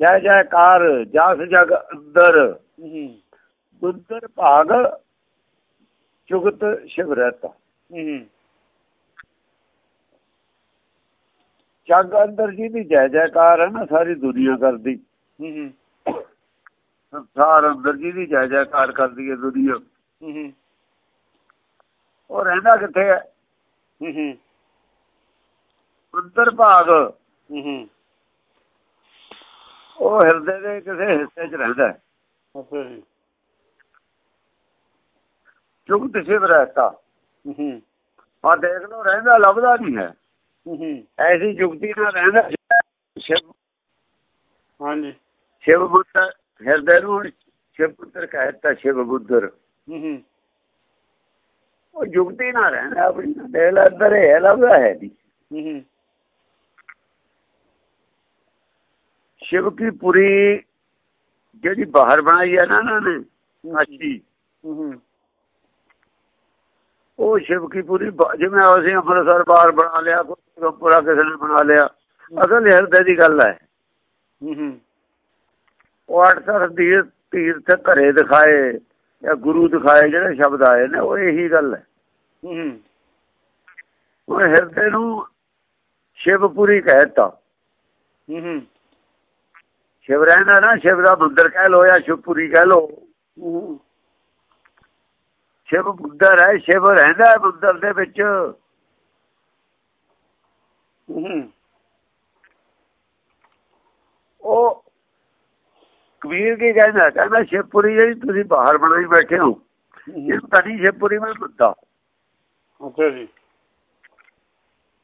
ਜੈ ਜੈਕਾਰ ਜਸ ਜਗ ਅੰਦਰ। ਹੂੰ। ਅੰਦਰ ਭਾਗ ਜੁਗਤ ਸ਼ਿਵ ਰਹਤਾ ਹੂੰ। ਜਗ ਅੰਦਰ ਜੀ ਦੀ ਜੈ ਜੈਕਾਰ ਹੈ ਨਾ ਸਾਰੀ ਦੁਨੀਆ ਕਰਦੀ। ਹੂੰ ਸੰਸਾਰ ਅੰਦਰ ਜੀ ਦੀ ਜੈ ਜੈਕਾਰ ਕਰਦੀ ਹੈ ਦੁਨੀਆ। ਹੂੰ ਉਹ ਰਹਿੰਦਾ ਕਿੱਥੇ ਹੈ? ਹੂੰ ਅੰਦਰ ਭਾਗ। ਹੂੰ। ਉਹ ਹਿਰਦੇ ਦੇ ਕਿਸੇ ਹਿੱਸੇ 'ਚ ਰਹਿੰਦਾ ਹੈ। ਅੱਛਾ ਜੀ। ਜੁਗਤ ਸ਼ਿਵ ਰਹਤਾ ਹੂੰ ਆ ਦੇਖ ਲਓ ਰਹਿੰਦਾ ਲੱਭਦਾ ਨਹੀਂ ਹੈ। ਹੂੰ ਐਸੀ ਜੁਗਤੀ ਨਾਲ ਰਹਿੰਦਾ ਸ਼ਿਵ ਹਾਂਜੀ। ਸ਼ਿਵ ਬੁੱਧਰ ਹਿਰਦੇ ਨੂੰ ਸ਼ਿਵ ਪੁੱਤਰ ਕਹਿੰਦਾ ਸ਼ਿਵ ਬੁੱਧਰ। ਹੂੰ ਉਹ ਜੁਗਤੀ ਨਾਲ ਰਹਿੰਦਾ ਆਪਣੀ। ਦੇ ਲੈ ਅੰਦਰ ਹੈ ਲੱਭਦਾ ਹੈ ਨਹੀਂ ਹੂੰ ਸ਼ਿਵ ਕੀ ਪੁਰੀ ਜਿਹੜੀ ਬਾਹਰ ਬਣਾਈ ਹੈ ਨਾ ਇਹਨਾਂ ਨੇ ਉਹ ਸ਼ਿਵ ਕੀ ਪੂਰੀ ਜਿਵੇਂ ਅਸੀਂ ਅੰਮ੍ਰਿਤਸਰ ਬਾਹਰ ਬਣਾ ਲਿਆ ਕੋਈ ਪੂਰਾ ਕਿਸੇ ਨੇ ਬਣਾ ਲਿਆ ਅਸਲ ਹਿਰਦੇ ਦੀ ਗੱਲ ਹੈ। ਉਹ ਅਠਸਰ ਦੀ ਤੀਰਥ ਘਰੇ ਦਿਖਾਏ ਜਾਂ ਗੁਰੂ ਦਿਖਾਏ ਜਿਹੜੇ ਸ਼ਬਦ ਆਏ ਨੇ ਉਹ ਇਹੀ ਗੱਲ ਹੈ। ਹੂੰ ਉਹ ਹਿਰਦੇ ਨੂੰ ਸ਼ਿਵਪੁਰੀ ਕਹਿਤਾ ਹੂੰ। ਸ਼ਿਵ ਰਹਿੰਦਾ ਨਾ ਸ਼ਿਵ ਦਾ ਮੰਦਰ ਕਹਿ ਲੋ ਜਾਂ ਸ਼ਿਵਪੁਰੀ ਕਹਿ ਲੋ ਸ਼ਿਵ ਮੰਦਰ ਹੈ ਸ਼ਿਵ ਰਹਿੰਦਾ ਮੰਦਰ ਦੇ ਵਿੱਚ। ਉਹ ਕਬੀਰ ਕੀ ਕਹਿੰਦਾ? ਕਹਿੰਦਾ ਸ਼ਿਵਪੁਰੀ ਜਿਹੜੀ ਤੁਸੀਂ ਬਾਹਰ ਬਣਾਈ ਬੈਠੇ ਹੋ ਇਹ ਤਨੀ ਸ਼ਿਵਪੁਰੀ ਮੈਂ ਬੰਦਾ। ਅੱਛਾ ਜੀ।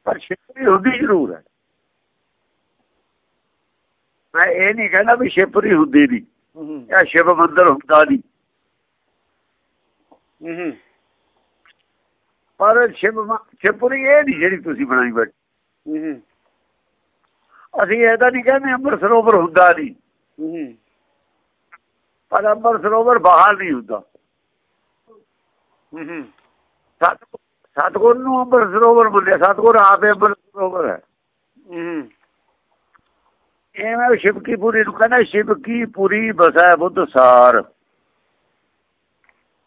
ਪਰ ਸ਼ਿਵਪੁਰੀ ਹੁੰਦੀ ਜ਼ਰੂਰ ਹੈ। ਮੈਂ ਇਹ ਨਹੀਂ ਕਹਿੰਦਾ ਵੀ ਹੁੰਦੀ ਨਹੀਂ ਹੂੰ ਜਾਂ ਸ਼ਿਵ ਮੰਦਰ ਹੁੰਦਾ ਨਹੀਂ ਪਰ ਸ਼ਿਵ ਸ਼ਿਵਪੁਰੀ ਇਹ ਨਹੀਂ ਜਿਹੜੀ ਤੁਸੀਂ ਬਣਾਈ ਬੈਠੇ। ਅਸੀਂ ਇਹ ਤਾਂ ਨਹੀਂ ਕਹਿੰਦੇ ਅੰਮ੍ਰਿਤ ਸਰੋਵਰ ਹੁੰਦਾ ਨਹੀਂ ਪਰ ਅੰਮ੍ਰਿਤ ਸਰੋਵਰ ਬਾਹਰ ਨਹੀਂ ਹੁੰਦਾ। ਸਤਗੁਰ ਨੂੰ ਅੰਮ੍ਰਿਤ ਸਰੋਵਰ ਬੋਲਿਆ ਸਤਗੁਰ ਆਪੇ ਅੰਮ੍ਰਿਤ ਸਰੋਵਰ ਹੈ ਹੂੰ। ਐਵੇਂ ਸ਼ਿਵ ਕੀ ਪੂਰੀ ਨੂੰ ਕਹਿੰਦਾ ਸ਼ਿਵ ਕੀ ਪੂਰੀ ਬਸੈ ਬੁੱਧ ਸਾਰ।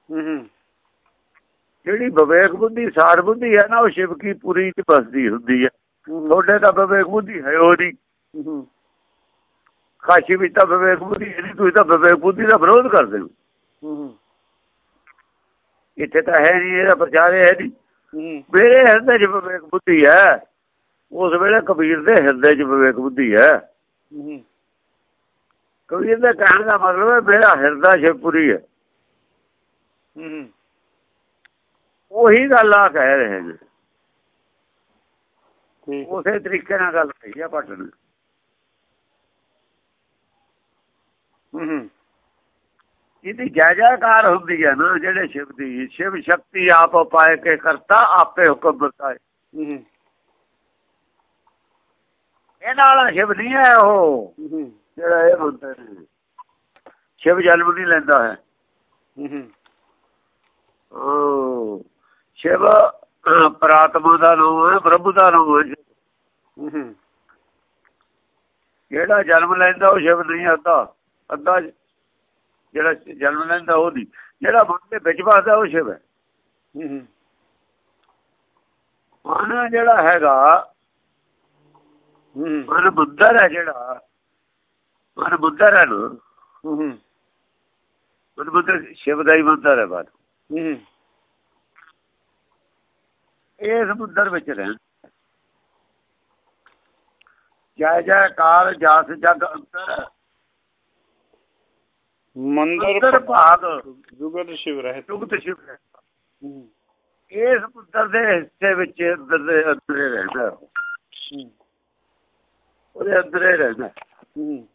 ਹੂੰ ਜਿਹੜੀ ਵਿਵੇਕ ਬੁੱਧੀ ਸਾਰ ਬੁੱਧੀ ਹੈ ਨਾ ਉਹ ਸ਼ਿਵ ਕੀ ਪੂਰੀ ਚ ਬਸਦੀ ਹੁੰਦੀ ਹੈ। ਤੁਹਾਡੇ ਤਾਂ ਵਿਵੇਕ ਬੁੱਧੀ ਹੈ ਉਹ ਨਹੀਂ। ਕਾਸ਼ੀ ਵਿੱਚ ਤਾਂ ਵਿਵੇਕ ਬੁੱਧੀ ਨਹੀਂ ਤੁਸੀਂ ਤਾਂ ਵਿਵੇਕ ਬੁੱਧੀ ਦਾ ਵਿਰੋਧ ਕਰਦੇ ਹੋ। ਇੱਥੇ ਤਾਂ ਹੈ ਨਹੀਂ ਇਹਦਾ ਪ੍ਰਚਾਰ ਹੈ ਨਹੀਂ ਮੇਰੇ ਹਿਰਦੇ 'ਚ ਵਿਵੇਕ ਬੁੱਧੀ ਹੈ। ਉਸ ਵੇਲੇ ਕਬੀਰ ਦੇ ਹਿਰਦੇ 'ਚ ਵਿਵੇਕ ਬੁੱਧੀ ਹੂੰ। ਕਬੀਰ ਦੇ ਕਹਿਣ ਦਾ ਮਤਲਬ ਹੈ ਮੇਰਾ ਹਿਰਦਾ ਸ਼ਿਵਪੁਰੀ ਹੈ। ਹੂੰ। ਉਹੀ ਗੱਲ ਆ ਕਹਿ ਰਹੇ ਨੇ। ਉਸੇ ਤਰੀਕੇ ਨਾਲ ਗੱਲ ਕਹੀ ਆ ਭੱਟ ਨੇ। ਹੂੰ ਇਹਦੀ ਜੈ ਜੈਕਾਰ ਹੁੰਦੀ ਹੈ ਨਾ ਜਿਹੜੇ ਸ਼ਿਵ ਦੀ ਸ਼ਿਵ ਸ਼ਕਤੀ ਆਪ ਪਾਏ ਕੇ ਕਰਤਾ ਆਪੇ ਹੁਕਮ ਬਤਾਏ। ਹੂੰ। ਇਹਨਾਂ ਵਾਲਾ ਸ਼ਿਵ ਨਹੀਂ ਹੈ ਉਹ। ਜਿਹੜਾ ਇਹ ਬੰਦੇ ਨੇ ਸ਼ਿਵ ਜਨਮ ਨਹੀਂ ਲੈਂਦਾ ਹੈ। ਉਹ ਸ਼ਿਵ ਪ੍ਰਾਤਮਾ ਦਾ ਨਾਮ ਹੈ ਪ੍ਰਭੂ ਦਾ ਨਾਮ ਹੈ। ਜਿਹੜਾ ਜਨਮ ਲੈਂਦਾ ਉਹ ਸ਼ਿਵ ਨਹੀਂ ਅੱਧਾ ਅੱਧਾ ਜਿਹੜਾ ਜਨਮ ਲੈਂਦਾ ਉਹ ਨਹੀਂ। ਜਿਹੜਾ ਮਨ ਦੇ ਵਿੱਚ ਵਸਦਾ ਉਹ ਸ਼ਿਵ ਹੈ ਹੂੰ। ਮਨ ਜਿਹੜਾ ਹੈਗਾ ਮਨ ਬੁੱਧਰ ਹੈ ਜਿਹੜਾ ਮਨ ਬੁੱਧਰ ਹੈ ਨਾ ਹੂੰ ਮਨ ਬੁੱਧਰ ਸ਼ਿਵ ਦਾ ਹੀ ਮੰਦਰ ਹੈ ਬਾਤ ਇਹ ਸਮੁੰਦਰ ਵਿੱਚ ਰਹਿਣ ਜੈ ਜੈ ਕਾਲ ਜਸ ਜਗ ਅੰਦਰ ਮੰਦਰ ਭਾਗ ਜੁਗਤ ਸ਼ਿਵ ਰਹਿਤ ਜੁਗਤ ਸ਼ਿਵ ਹੈ ਹੂੰ ਇਹ ਸਮੁੰਦਰ ਦੇ ਹਿੱਸੇ ਵਿੱਚ ਅੰਦਰ ਰਹਿੰਦਾ ਉਹਦੇ ਅੰਦਰੇ ਰਹਿੰਦਾ ਹੂੰ।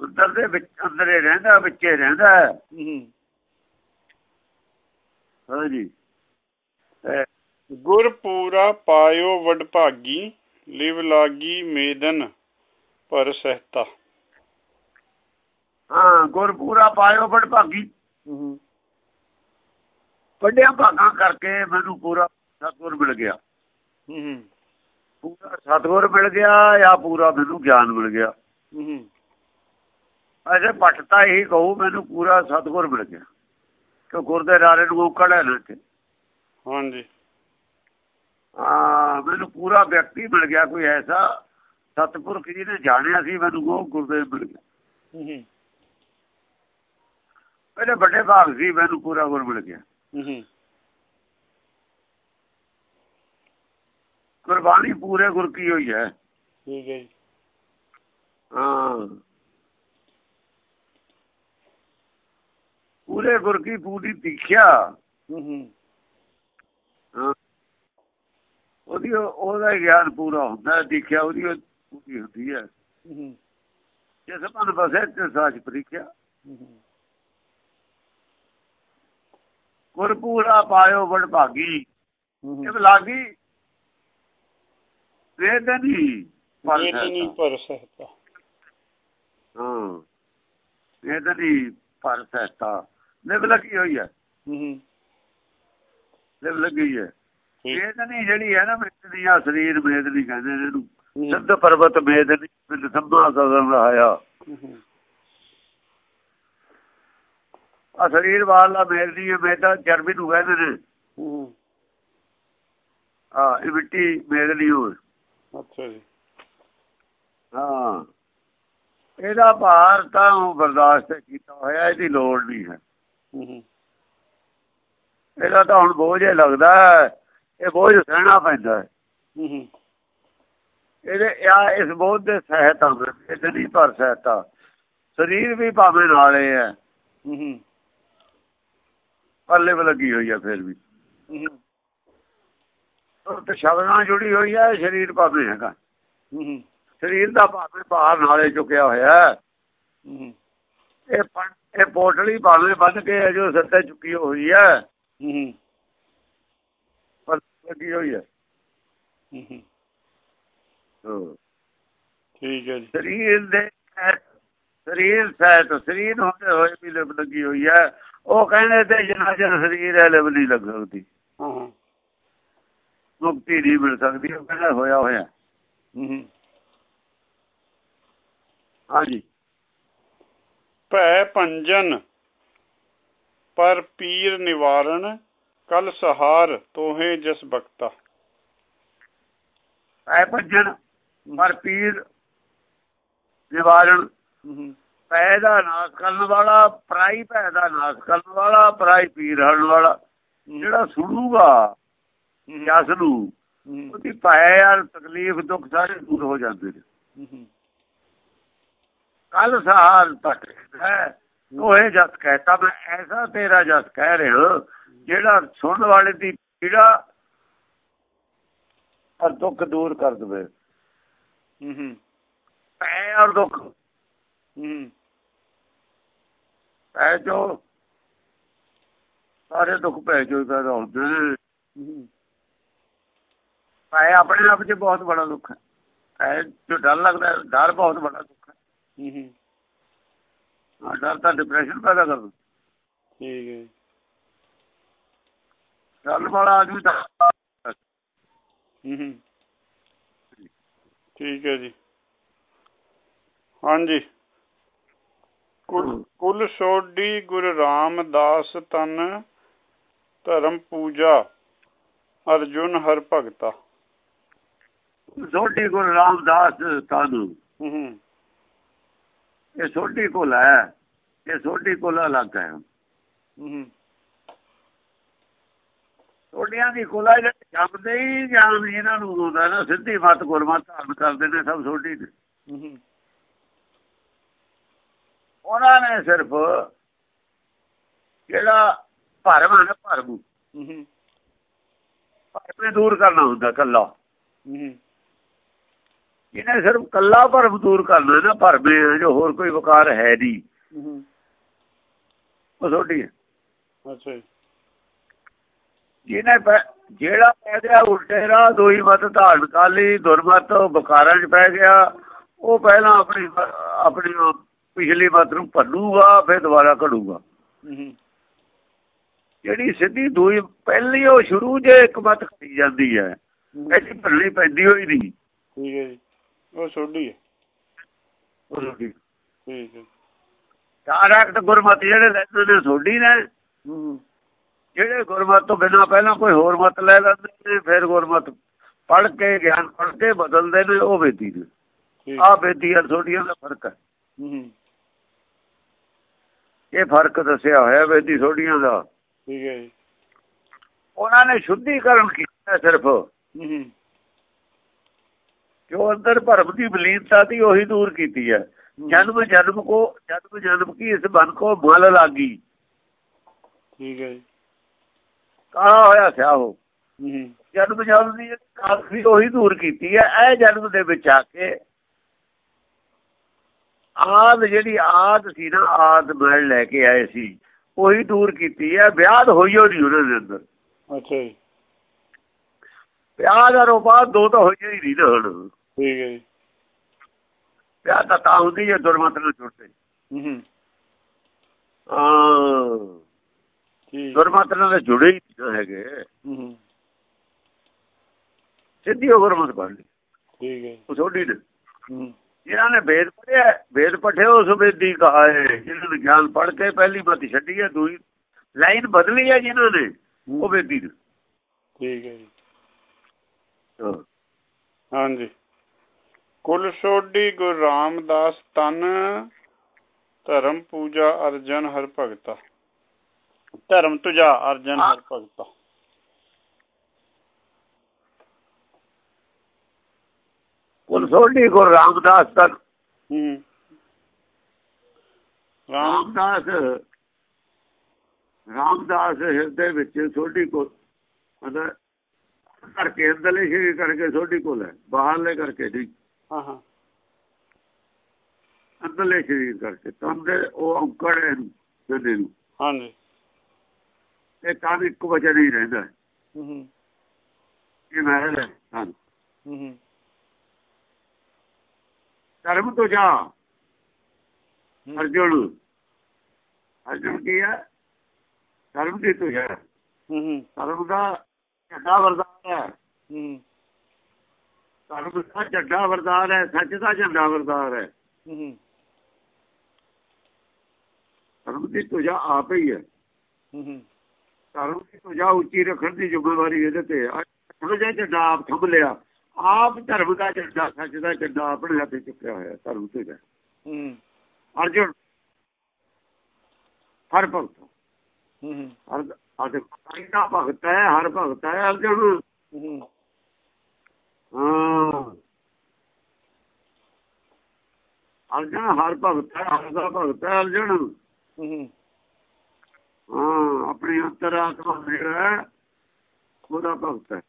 ਅੰਦਰ ਦੇ ਵਿੱਚ ਅੰਦਰੇ ਰਹਿੰਦਾ ਵਿੱਚੇ ਰਹਿੰਦਾ। ਹੈ। ਹੂੰ ਹਾਂਜੀ ਗੁਰ ਪੂਰਾ ਪਾਇਓ ਵਡਭਾਗੀ ਲਿਵ ਲਾਗੀ ਮੇਦਨ ਪਰ ਸਹਤਾ। ਹਾਂ ਗੁਰ ਪੂਰਾ ਪਾਇਓ ਬੜ ਭਾਗੀ ਹੂੰ। ਵੱਡਿਆਂ ਭਾਗਾਂ ਕਰਕੇ ਮੈਨੂੰ ਪੂਰਾ ਸਤਿਗੁਰ ਮਿਲ ਗਿਆ। ਹੂੰ ਪੂਰਾ ਸਤਗੁਰ ਮਿਲ ਗਿਆ ਜਾਂ ਪੂਰਾ ਮੈਨੂੰ ਗਿਆਨ ਮਿਲ ਗਿਆ? ਹੂੰ ਅਜੇ ਪਟਤਾ ਹੀ ਕਹੂ ਮੈਨੂੰ ਪੂਰਾ ਸਤਗੁਰ ਮਿਲ ਗਿਆ। ਕਿ ਗੁਰ ਦੇ ਨਾਰੇ ਨੂੰ ਔਕੜ ਹੈ ਨਾ ਕਿ ਹਾਂਜੀ। ਆ ਮੈਨੂੰ ਪੂਰਾ ਵਿਅਕਤੀ ਮਿਲ ਗਿਆ ਕੋਈ ਐਸਾ ਸਤਪੁਰਖ ਜੀ ਨੇ ਜਾਣਿਆ ਸੀ ਮੈਨੂੰ ਉਹ ਗੁਰਦੇਵ ਮਿਲ ਗਿਆ। ਪਹਿਲੇ ਵੱਡੇ ਭਾਗ ਸੀ ਮੈਨੂੰ ਪੂਰਾ ਗੁਰ ਮਿਲ ਗਿਆ। ਕੁਰਬਾਨੀ ਪੂਰੇ ਗੁਰ ਕੀ ਹੋਈ ਹੈ? ਠੀਕ ਹੈ ਜੀ। ਹਾਂ। ਪੂਰੇ ਗੁਰ ਕੀ ਪੂਰੀ ਦੀਖਿਆ। ਹੂੰ ਹਾਂ। ਉਹਦੀ ਉਹਦਾ ਗਿਆਨ ਪੂਰਾ ਹੁੰਦਾ ਦੀਖਿਆ ਉਹਦੀ ਉਹ ਪੂਰੀ ਹੁੰਦੀ ਹੈ। ਜਿਸ ਮਨ ਬਸੇ ਤੇ ਸਾਚ ਪ੍ਰੀਖਿਆ। ਹੂੰ ਗੁਰ ਪੂਰਾ ਪਾਇਓ ਵਡ ਭਾਗੀ ਹੂੰ। ਇਹ ਲਾਗੀ ਇਹ ਨਹੀਂ ਪਰ ਸਹਤਾ ਹਾਂ ਵੇਦਨੀ ਪਰ ਸਹਤਾ ਲਿਵ ਲੱਗੀ ਹੋਈ ਹੈ ਹੂੰ ਲਿਵ ਲੱਗੀ ਹੈ ਵੇਦਨੀ ਜਿਹੜੀ ਹੈ ਨਾ ਮੇਦਨੀ ਆ ਸਰੀਰ ਮੇਦਨੀ ਕਹਿੰਦੇ ਨੇ ਇਹਨੂੰ ਸਿੱਧ ਪਰਬਤ ਮੇਦਨੀ ਬਿਨ ਸੰਭਾ ਗਗਨ ਰਹਾਇਆ ਆ ਸਰੀਰ ਵਾਲਾ ਮੇਦਨੀ ਹੈ ਮੇਦਾ ਚਰਬੀ ਨੂੰ ਕਹਿੰਦੇ ਨੇ ਹੂੰ ਆ ਇਹ ਮਿੱਟੀ ਮੇਦਨੀ ਹੋ ਅੱਛਾ ਜੀ। ਹਾਂ। ਇਹਦਾ ਭਾਰ ਤਾਂ ਉਹ ਬਰਦਾਸ਼ਤ ਕੀਤਾ ਹੋਇਆ ਇਹਦੀ ਲੋੜ ਨਹੀਂ ਹੈ। ਇਹਦਾ ਤਾਂ ਹੁਣ ਬੋਝ ਹੀ ਲੱਗਦਾ ਹੈ। ਇਹ ਬੋਝ ਸਹਿਣਾ ਪੈਂਦਾ ਹੈ। ਇਹਦੇ ਆ ਇਸ ਬੋਝ ਦੇ ਸਹਾਇਤਾ ਇਹਦੇ ਨਹੀਂ ਪਰ ਸਹਾਇਤਾ ਸਰੀਰ ਵੀ ਭਾਵੇਂ ਨਾਲੇ ਹੈ। ਹੂੰ ਪੱਲੇ ਲੱਗੀ ਹੋਈ ਹੈ ਫਿਰ ਵੀ। ਤੇ ਸ਼ਬਦ ਨਾਲ ਜੁੜੀ ਹੋਈ ਹੈ ਸਰੀਰ ਭਾਵੇਂ ਹੈਗਾ। ਹੂੰ। ਸਰੀਰ ਦਾ ਭਾਵੇਂ ਭਾਰ ਨਾਲੇ ਚੁੱਕਿਆ ਹੋਇਆ ਇਹ ਇਹ ਪੋਟਲੀ ਭਾਵੇਂ ਬੰਨ ਕੇ ਜੋ ਸਿਰ ਤੇ ਚੁੱਕੀ ਹੋਈ ਹੈ। ਹੂੰ। ਪੱਲੇ ਲੱਗੀ ਹੋਈ ਹੈ। ਠੀਕ ਹੈ ਸਰੀਰ ਦੇ ਸਰੀਰ ਸਹਿਤ ਸਰੀਰ ਹੁੰਦੇ ਹੋਏ ਵੀ ਲਿਪ ਲੱਗੀ ਹੋਈ ਹੈ। ਉਹ ਕਹਿੰਦੇ ਤੇ ਜਿੰਨਾ ਚਿਰ ਸਰੀਰ ਹੈ ਲਿਪ ਨਹੀਂ ਲੱਗ ਸਕਦੀ। ਹਾਂ। ਮੁਕਤੀ ਨਹੀਂ ਮਿਲ ਸਕਦੀ ਉਹ ਕਹਿੰਦਾ ਹੋਇਆ ਹੋਇਆ। ਹਾਂਜੀ। ਭੈ ਭੰਜਨ ਪਰ ਪੀਰ ਨਿਵਾਰਨ ਕਲ ਸਹਾਰ ਤੋਹੇ ਜਸ ਬਖਤਾ। ਐ ਭੱਜਣ ਪਰ ਪੀਰ ਨਿਵਾਰਣ ਪੈ ਦਾ ਨਾਸ ਕਰਨ ਵਾਲਾ ਪਰਾਈ ਭੈ ਦਾ ਨਾਸ ਕਰਨ ਵਾਲਾ ਪਰਾਈ ਪੀਰ ਹਰਨ ਵਾਲਾ। ਜਿਹੜਾ ਸੁਣੂਗਾ ਜਸ ਨੂੰ ਹੂੰ। ਉਹਦੀ ਭੈ ਯਾਰ ਤਕਲੀਫ ਦੁੱਖ ਸਾਰੇ ਦੂਰ ਹੋ ਜਾਂਦੇ ਨੇ। ਹੂੰ। ਕੱਲ ਸਹਾਰ ਤੱਕ ਹੈ। ਇਹ ਜਸ ਕਹਿਤਾ ਮੈਂ ਐਸਾ ਤੇਰਾ ਜਸ ਕਹਿ ਰਿਹਾ ਜਿਹੜਾ ਸੁਣਨ ਵਾਲੇ ਦੀ ਪੀੜਾ ਔਰ ਦੁੱਖ ਦੂਰ ਕਰ ਦਵੇ। ਹੂੰ ਪੈ ਔਰ ਦੁੱਖ। ਹੂੰ। ਪੈ ਜੋ ਸਾਰੇ ਦੁੱਖ ਪੈ ਜੋ ਹੀ ਪੈਦਾ ਹੁੰਦੇ ਹੂੰ ਪੈ ਆਪਣੇ ਆਪ 'ਚ ਬਹੁਤ ਬੜਾ ਦੁੱਖ ਹੈ। ਪੈ ਜੋ ਡਰ ਲੱਗਦਾ ਹੈ, ਡਰ ਬਹੁਤ ਬੜਾ ਦੁੱਖ ਹੈ। ਹੂੰ ਹਾਂ, ਡਰ ਤਾਂ ਡਿਪਰੈਸ਼ਨ ਪੈਦਾ ਕਰਦਾ ਠੀਕ ਹੈ। ਡਰ ਵਾਲਾ ਆਦਮੀ ਤਾਂ ਹੂੰ ਠੀਕ ਹੈ ਜੀ। ਹਾਂਜੀ। ਕੁਲ ਕੁਲ ਸੋਢੀ ਗੁਰੂ ਰਾਮਦਾਸ ਤਨ ਧਰਮ ਪੂਜਾ ਅਰਜੁਨ ਹਰ ਭਗਤਾ। ਸੋਢੀ ਗੁਰੂ ਰਾਮਦਾਸ ਤਾਨੂੰ ਹੂੰ ਇਹ ਸੋਢੀ ਕੋਲ ਹੈ ਇਹ ਸੋਢੀ ਕੋਲ ਅਲੱਗ ਹੈ। ਹੂੰ ਸੋਢੀਆਂ ਦੀ ਕੋਲਾ ਜੰਮਦੇ ਹੀ ਗਿਆਨ ਇਹਨਾਂ ਨੂੰ ਹੁੰਦਾ ਨਾ ਸਿੱਧੀ ਮਤ ਗੁਰਮਤ ਧਾਰਨ ਕਰਦੇ ਨੇ ਸਭ ਸੋਢੀ ਨੇ ਉਹਨਾਂ ਨੇ ਸਿਰਫ ਜਿਹੜਾ ਭਰਮ ਹੈ ਭਰਮ। ਹੂੰ ਭਰਮੇ ਦੂਰ ਕਰਨਾ ਹੁੰਦਾ ਕੱਲਾ ਹੂੰ। ਇਹਨੇ ਸਿਰਫ ਕੱਲਾ ਭਰਮ ਦੂਰ ਕਰਨਾ ਨਾ ਭਰਮੇ ਜੋ ਹੋਰ ਕੋਈ ਵਿਕਾਰ ਹੈ ਨਹੀਂ। ਉਹ ਹੈ। ਅੱਛਾ ਜੀ। ਜਿਹਨੇ ਜਿਹੜਾ ਪੈ ਗਿਆ ਉਲਟੇ ਰਾਹ ਦੋਈ ਮਤ ਧਾਰਨ ਕਾਲੀ ਦੁਰਮਤ ਬਕਾਰਾਂ 'ਚ ਪੈ ਗਿਆ। ਉਹ ਪਹਿਲਾਂ ਆਪਣੀ ਆਪਣੀ ਪਿਛਲੀ ਮਤ ਨੂੰ ਭੰਨੂਗਾ ਫਿਰ ਦੁਬਾਰਾ ਘੜੂਗਾ। ਜਿਹੜੀ ਸਿੱਧੀ ਦੂਈ ਪਹਿਲੀ ਉਹ ਸ਼ੁਰੂ ਜੇ ਇੱਕ ਮਤ ਖੜੀ ਜਾਂਦੀ ਹੈ ਐਸੀ ਭਰਨੀ ਪੈਂਦੀ ਹੋਈ ਨਹੀਂ। ਠੀਕ ਹੈ ਜੀ। ਉਹ ਹੈ। ਉਹ ਤੁਹਾਡੀ ਠੀਕ ਹੈ। ਗੁਰਮਤਿ ਜਿਹੜੇ ਲੈਂਦੇ ਨੇ ਜਿਹੜੇ ਗੁਰਮਤਿ ਤੋਂ ਬਿਨਾਂ ਪਹਿਲਾਂ ਕੋਈ ਹੋਰ ਮਤ ਲੈ ਲੈਂਦੇ ਨੇ ਫਿਰ ਗੁਰਮਤਿ ਪੜ੍ਹ ਕੇ ਗਿਆਨ ਪੜ੍ਹ ਕੇ ਬਦਲਦੇ ਨੇ ਉਹ ਵੇਦੀ ਨੇ। ਆ ਵੇਦੀ ਔਰ ਸੋਢੀਆਂ ਦਾ ਫ਼ਰਕ ਹੈ। ਇਹ ਫ਼ਰਕ ਦੱਸਿਆ ਹੋਇਆ ਵੇਦੀ ਸੋਢੀਆਂ ਦਾ। ਠੀਕ ਹੈ ਉਹਨਾਂ ਨੇ ਸ਼ੁੱਧੀਕਰਨ ਕੀਤਾ ਸਿਰਫ। ਹੂੰ। ਜੋ ਅੰਦਰ ਭਰਮ ਦੀ ਬਲੀਨਤਾ ਸੀ ਉਹੀ ਦੂਰ ਕੀਤੀ ਹੈ। ਜਨਮ ਜਨਮ ਕੋ ਜਨਮ ਜਨਮ ਕੀ ਇਸ ਬਨ ਕੋ ਮਲ ਲਾਗੀ। ਠੀਕ ਹੈ ਕਾਲਾ ਹੋਇਆ ਸਿਆ ਉਹ। ਹੂੰ ਜਨਮ ਜਨਮ ਦੀ ਕਾਫੀ ਉਹੀ ਦੂਰ ਕੀਤੀ ਹੈ। ਇਹ ਜਨਮ ਦੇ ਵਿੱਚ ਆ ਕੇ ਆਦ ਜਿਹੜੀ ਆਦ ਸੀ ਨਾ ਆਦ ਮੈਲ ਲੈ ਕੇ ਆਏ ਸੀ ਉਹੀ ਦੂਰ ਕੀਤੀ ਹੈ। ਵਿਆਹ ਹੋਈ ਨਹੀਂ ਉਹਨਾਂ ਦੇ ਅੰਦਰ। ਅੱਛਾ ਜੀ। ਵਿਆਹ ਦਾ ਰੋਪਾ ਦੋ ਤਾਂ ਹੋਈ ਹੀ ਨਹੀਂ ਹੁਣ। ਠੀਕ ਹੈ ਜੀ। ਵਿਆਹ ਤਾਂ ਤਾਂ ਹੁੰਦੀ ਹੈ ਦੁਰਮਤ ਨੂੰ ਛੁੱਟੇ ਹੂੰ ਹਾਂ। ਠੀਕ। ਗੁਰਮਤ ਨਾਲ ਜੁੜੇ ਹੀ ਨਹੀਂ ਹੈਗੇ। ਹੂੰ ਸਿੱਧੀ ਉਹ ਗੁਰਮਤ ਪੜ੍ਹ ਲਈ। ਠੀਕ ਹੈ। ਉਹ ਥੋੜੀ ਨੇ। ਹੂੰ। ਜਿਨ੍ਹਾਂ ਨੇ ਵੇਦ ਪੜਿਆ ਵੇਦ ਪੜ੍ਹੇ ਉਸ ਵੇਦੀ ਕਹਾਏ ਜਿਹਨਾਂ ਨੇ ਗਿਆਨ ਪੜ੍ਹ ਕੇ ਪਹਿਲੀ ਮਤ ਛੱਡੀ ਹੈ ਦੂਈ ਲਾਈਨ ਬਦਲੀ ਹੈ ਜਿਨ੍ਹਾਂ ਨੇ ਉਹ ਵੇਦੀ ਨੇ ਠੀਕ ਹੈ ਜੀ। ਹਾਂ। ਹਾਂਜੀ। ਕੁਲ ਸੋਢੀ ਗੁਰੂ ਰਾਮਦਾਸ ਤਨ ਧਰਮ ਪੂਜਾ ਅਰਜਨ ਹਰ ਭਗਤਾ। ਧਰਮ ਤੁਜਾ ਅਰਜਨ ਹਰ ਭਗਤਾ। ਕੁਲ ਸੋਢੀ ਗੁਰੂ ਰਾਮਦਾਸ ਹੂੰ। ਰਾਮ ਰਾਮਦਾਸ ਰਾਮਦਾਸ ਹਿਰਦੇ ਵਿੱਚ ਸੋਢੀ ਕੋ ਅੰਦਰ ਕਰਕੇ ਅੰਦਰਲੇ ਸ਼ਰੀਰ ਕਰਕੇ ਸੋਢੀ ਕੋਲ ਹੈ ਬਾਹਰਲੇ ਕਰਕੇ ਨਹੀਂ। ਹਾਂ ਹਾਂ। ਅੰਦਰਲੇ ਸ਼ਰੀਰ ਕਰਕੇ ਤਨ ਦੇ ਉਹ ਔਕੜ ਹੈ ਜਦੇ ਨੂੰ। ਹਾਂਜੀ ਇਹ ਤਾਂ ਇੱਕ ਵਜ੍ਹਾ ਨਹੀਂ ਰਹਿੰਦਾ ਹੂੰ। ਇਹ ਮੈਂ ਹੈ ਤਨ ਹੂੰ ਧਰਮ ਤੋਂ ਜਾ। ਅਰਜੁਨ। ਅਰਜੁਨ ਕੀ ਹੈ? ਧਰਮ ਦੀ ਤੋਂ ਹੈ ਹੂੰ। ਧਰਮ ਦਾ ਝੰਡਾ ਵਰਦਾਨ ਹੈ। ਹੂੰ। ਧਰਮ ਦਾ ਝੰਡਾ ਵਰਦਾਨ ਹੈ ਸੱਚ ਦਾ ਝੰਡਾ ਵਰਦਾਨ ਹੈ। ਹੂੰ ਧਰਮ ਦੀ ਤੁਜਾ ਆਪ ਹੀ ਹੈ। ਹੂੰ ਧਰਮ ਦੀ ਤੁਜਾ ਉੱਚੀ ਰੱਖਣ ਦੀ ਜ਼ਿੰਮੇਵਾਰੀ ਇਹਦੇ ਤੇ ਥੋੜਾ ਜਿਹਾ ਝੰਡਾ ਆਪ ਥੰਮ ਲਿਆ। ਆਪ ਧਰਮ ਦਾ ਝੰਡਾ ਸੱਚ ਦਾ ਝੰਡਾ ਆਪਣੇ ਹੱਥੇ ਚੁੱਕਿਆ ਹੋਇਆ ਧਰਮ ਤੇ ਹੂੰ। ਅਰਜੁਨ ਹਰ ਭਗਤ। ਹੂੰ ਹਰ ਆਦੇ ਭਗਤ ਹੈ ਹਰ ਭਗਤ ਹੈ ਅਰਜੁਨ। ਅਰਜੁਨ ਹਰ ਭਗਤ ਹੈ ਹਰ ਦਾ ਭਗਤ ਹੈ ਅਰਜੁਨ। ਹੂੰ ਹਾਂ ਆਪਣੀ ਅੰਤਰਾਤਮਾ ਜਿਹੜਾ ਉਹਦਾ ਭਗਤ ਹੈ।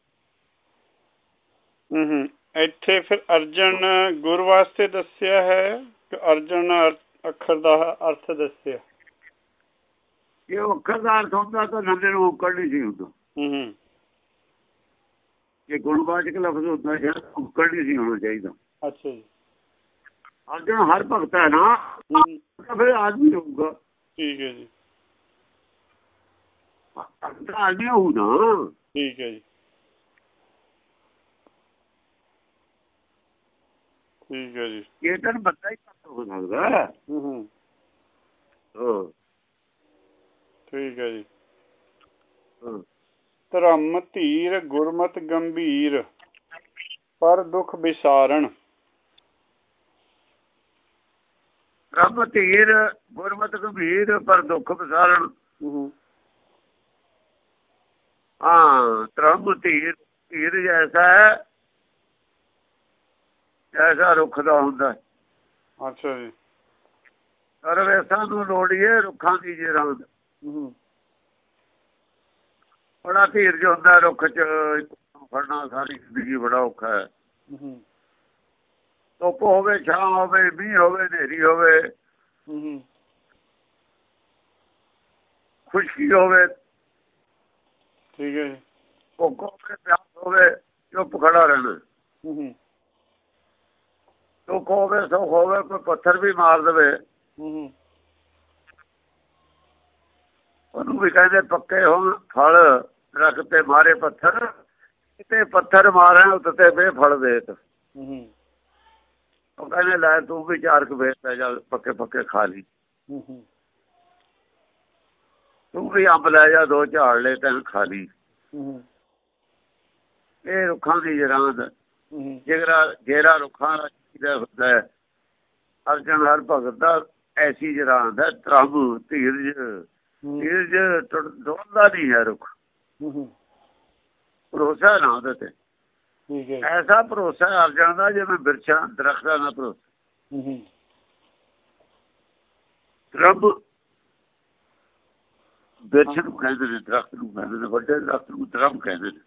ਹੂੰ ਇੱਥੇ ਫਿਰ ਅਰਜਨ ਗੁਰ ਵਾਸਤੇ ਦੱਸਿਆ ਹੈ ਕਿ ਅਰਜਨ ਅਰ- ਅੱਖਰ ਦਾ ਅਰਥ ਦੱਸਿਆ? ਇਹ ਅੱਖਰ ਦਾ ਅਰਥ ਹੁੰਦਾ ਤਾਂ ਨੰਦੇ ਨੂੰ ਔਕੜ ਨਹੀਂ ਸੀ ਹੁੰਦਾ। ਹੂੰ ਹੂੰ ਇਹ ਗੁਣਵਾਚਕ ਲਫ਼ਜ਼ ਹੁੰਦਾ ਹੈ ਔਕੜ ਨਹੀਂ ਸੀ ਹੋਣਾ ਚਾਹੀਦਾ। ਅੱਛਾ ਜੀ। ਅਰਜੁਨ ਹਰ ਭਗਤ ਹੈ ਨਾ ਫਿਰ ਆਦਮੀ ਹੋਊਗਾ। ਠੀਕ ਹੈ ਜੀ। ਆਦਮੀ ਹੋਊਗਾ ਠੀਕ ਹੈ ਜੀ। ਠੀਕ ਹੈ ਜੀ। ਇਹ ਤਾਂ ਬੰਦਾ ਹੀ ਹੋ ਸਕਦਾ ਹੂੰ। ਹਾਂ। ਠੀਕ ਹੈ ਜੀ। ਹਾਂ। ਧਰਮ ਧੀਰ ਗੁਰਮਤ ਗੰਭੀਰ ਪਰ ਦੁਖ ਵਿਸਾਰਣ ਰੱਬ ਧੀਰ ਗੁਰਮਤਿ ਗੰਭੀਰ ਪਰ ਦੁੱਖ ਵਿਸਾਰਣ ਹੂੰ ਰੱਬ ਧੀਰ ਧੀਰ ਜੈਸਾ ਹੈ ਜੈਸਾ ਰੁੱਖ ਦਾ ਹੁੰਦਾ। ਅੱਛਾ ਜੀ। ਸਰਵੇਸਾਂ ਨੂੰ ਲੋੜੀਏ ਰੁੱਖਾਂ ਦੀ ਜੜਾਂ ਹੂੰ ਬੜਾ ਧੀਰ ਜੋ ਹੁੰਦਾ ਰੁੱਖ ਚ ਫੜਨਾ ਸਾਰੀ ਜ਼ਿੰਦਗੀ ਬੜਾ ਔਖਾ ਹੈ। ਹੂੰ ਧੁੱਪ ਹੋਵੇ ਛਾਂ ਹੋਵੇ ਮੀਂਹ ਹੋਵੇ ਹਨੇਰੀ ਹੋਵੇ ਹੂੰ ਖੁਸ਼ਕੀ ਹੋਵੇ ਠੀਕ ਹੈ ਭੁੱਖ ਹੋਵੇ ਪਿਆਸ ਹੋਵੇ ਚੁੱਪ ਖੜਾ ਰਹਿਣਾ ਹੂੰ ਦੁੱਖ ਹੋਵੇ ਸੁੱਖ ਹੋਵੇ ਕੋਈ ਪੱਥਰ ਵੀ ਮਾਰ ਦੇਵੇ। ਹੂੰ ਉਹਨੂੰ ਵੀ ਕਹਿੰਦੇ ਪੱਕੇ ਹੋਣ ਫਲ। ਰੱਖ ਤੇ ਮਾਰੇ ਪੱਥਰ ਤੇ ਪੱਥਰ ਮਾਰਾਂ ਉੱਤੇ ਬੇ ਫੜ ਦੇਤ ਹੂੰ ਉਹ ਕਹਿੰਦੇ ਲੈ ਤੂੰ ਵੀ ਚਾਰ ਕੁ ਲੈ ਜਾ ਪੱਕੇ ਪੱਕੇ ਖਾ ਲਈ। ਹੂੰ ਹੂੰ। ਤੂੰ ਵੀ ਅੰਬ ਲੈ ਜਾ ਦੋ ਝਾੜ ਲੈ ਤੈਨੂੰ ਖਾ ਲਈ। ਹੂੰ ਇਹ ਰੁੱਖਾਂ ਦੀ ਜਰਾਂ ਦਾ ਹੂੰ। ਜਿਹੜਾ ਜਿਹੜਾ ਰੁੱਖਾਂ ਦਾ ਹੁੰਦਾ ਹੈ? ਅਰਜਨ ਹਰ ਭਗਤ ਦਾ ਐਸੀ ਜਰਾਂ ਦਾ ਤਰਬ ਧੀਰਜ। ਧੀਰਜ ਦੋਂਦਾ ਨਹੀਂ ਹੈ ਰੁੱਖ। ਹੂੰ ਭਰੋਸਾ ਨਾ ਉਹਦੇ ਤੇ? ਠੀਕ ਹੈ ਐਸਾ ਭਰੋਸਾ ਅਰਜਨ ਦਾ ਜਿਵੇਂ ਬਿਰਛਾਂ ਦਰਖਤਾਂ ਦਾ ਭਰੋਸਾ। ਹੂੰ ਰੱਬ ਬਿਰਛ ਨੂੰ ਕਹਿੰਦੇ ਨੇ ਦਰਖਤ ਨੂੰ ਕਹਿੰਦੇ ਨੇ ਵੱਡੇ ਦਰਖਤ ਨੂੰ ਦਰਮ ਕਹਿੰਦੇ ਨੇ।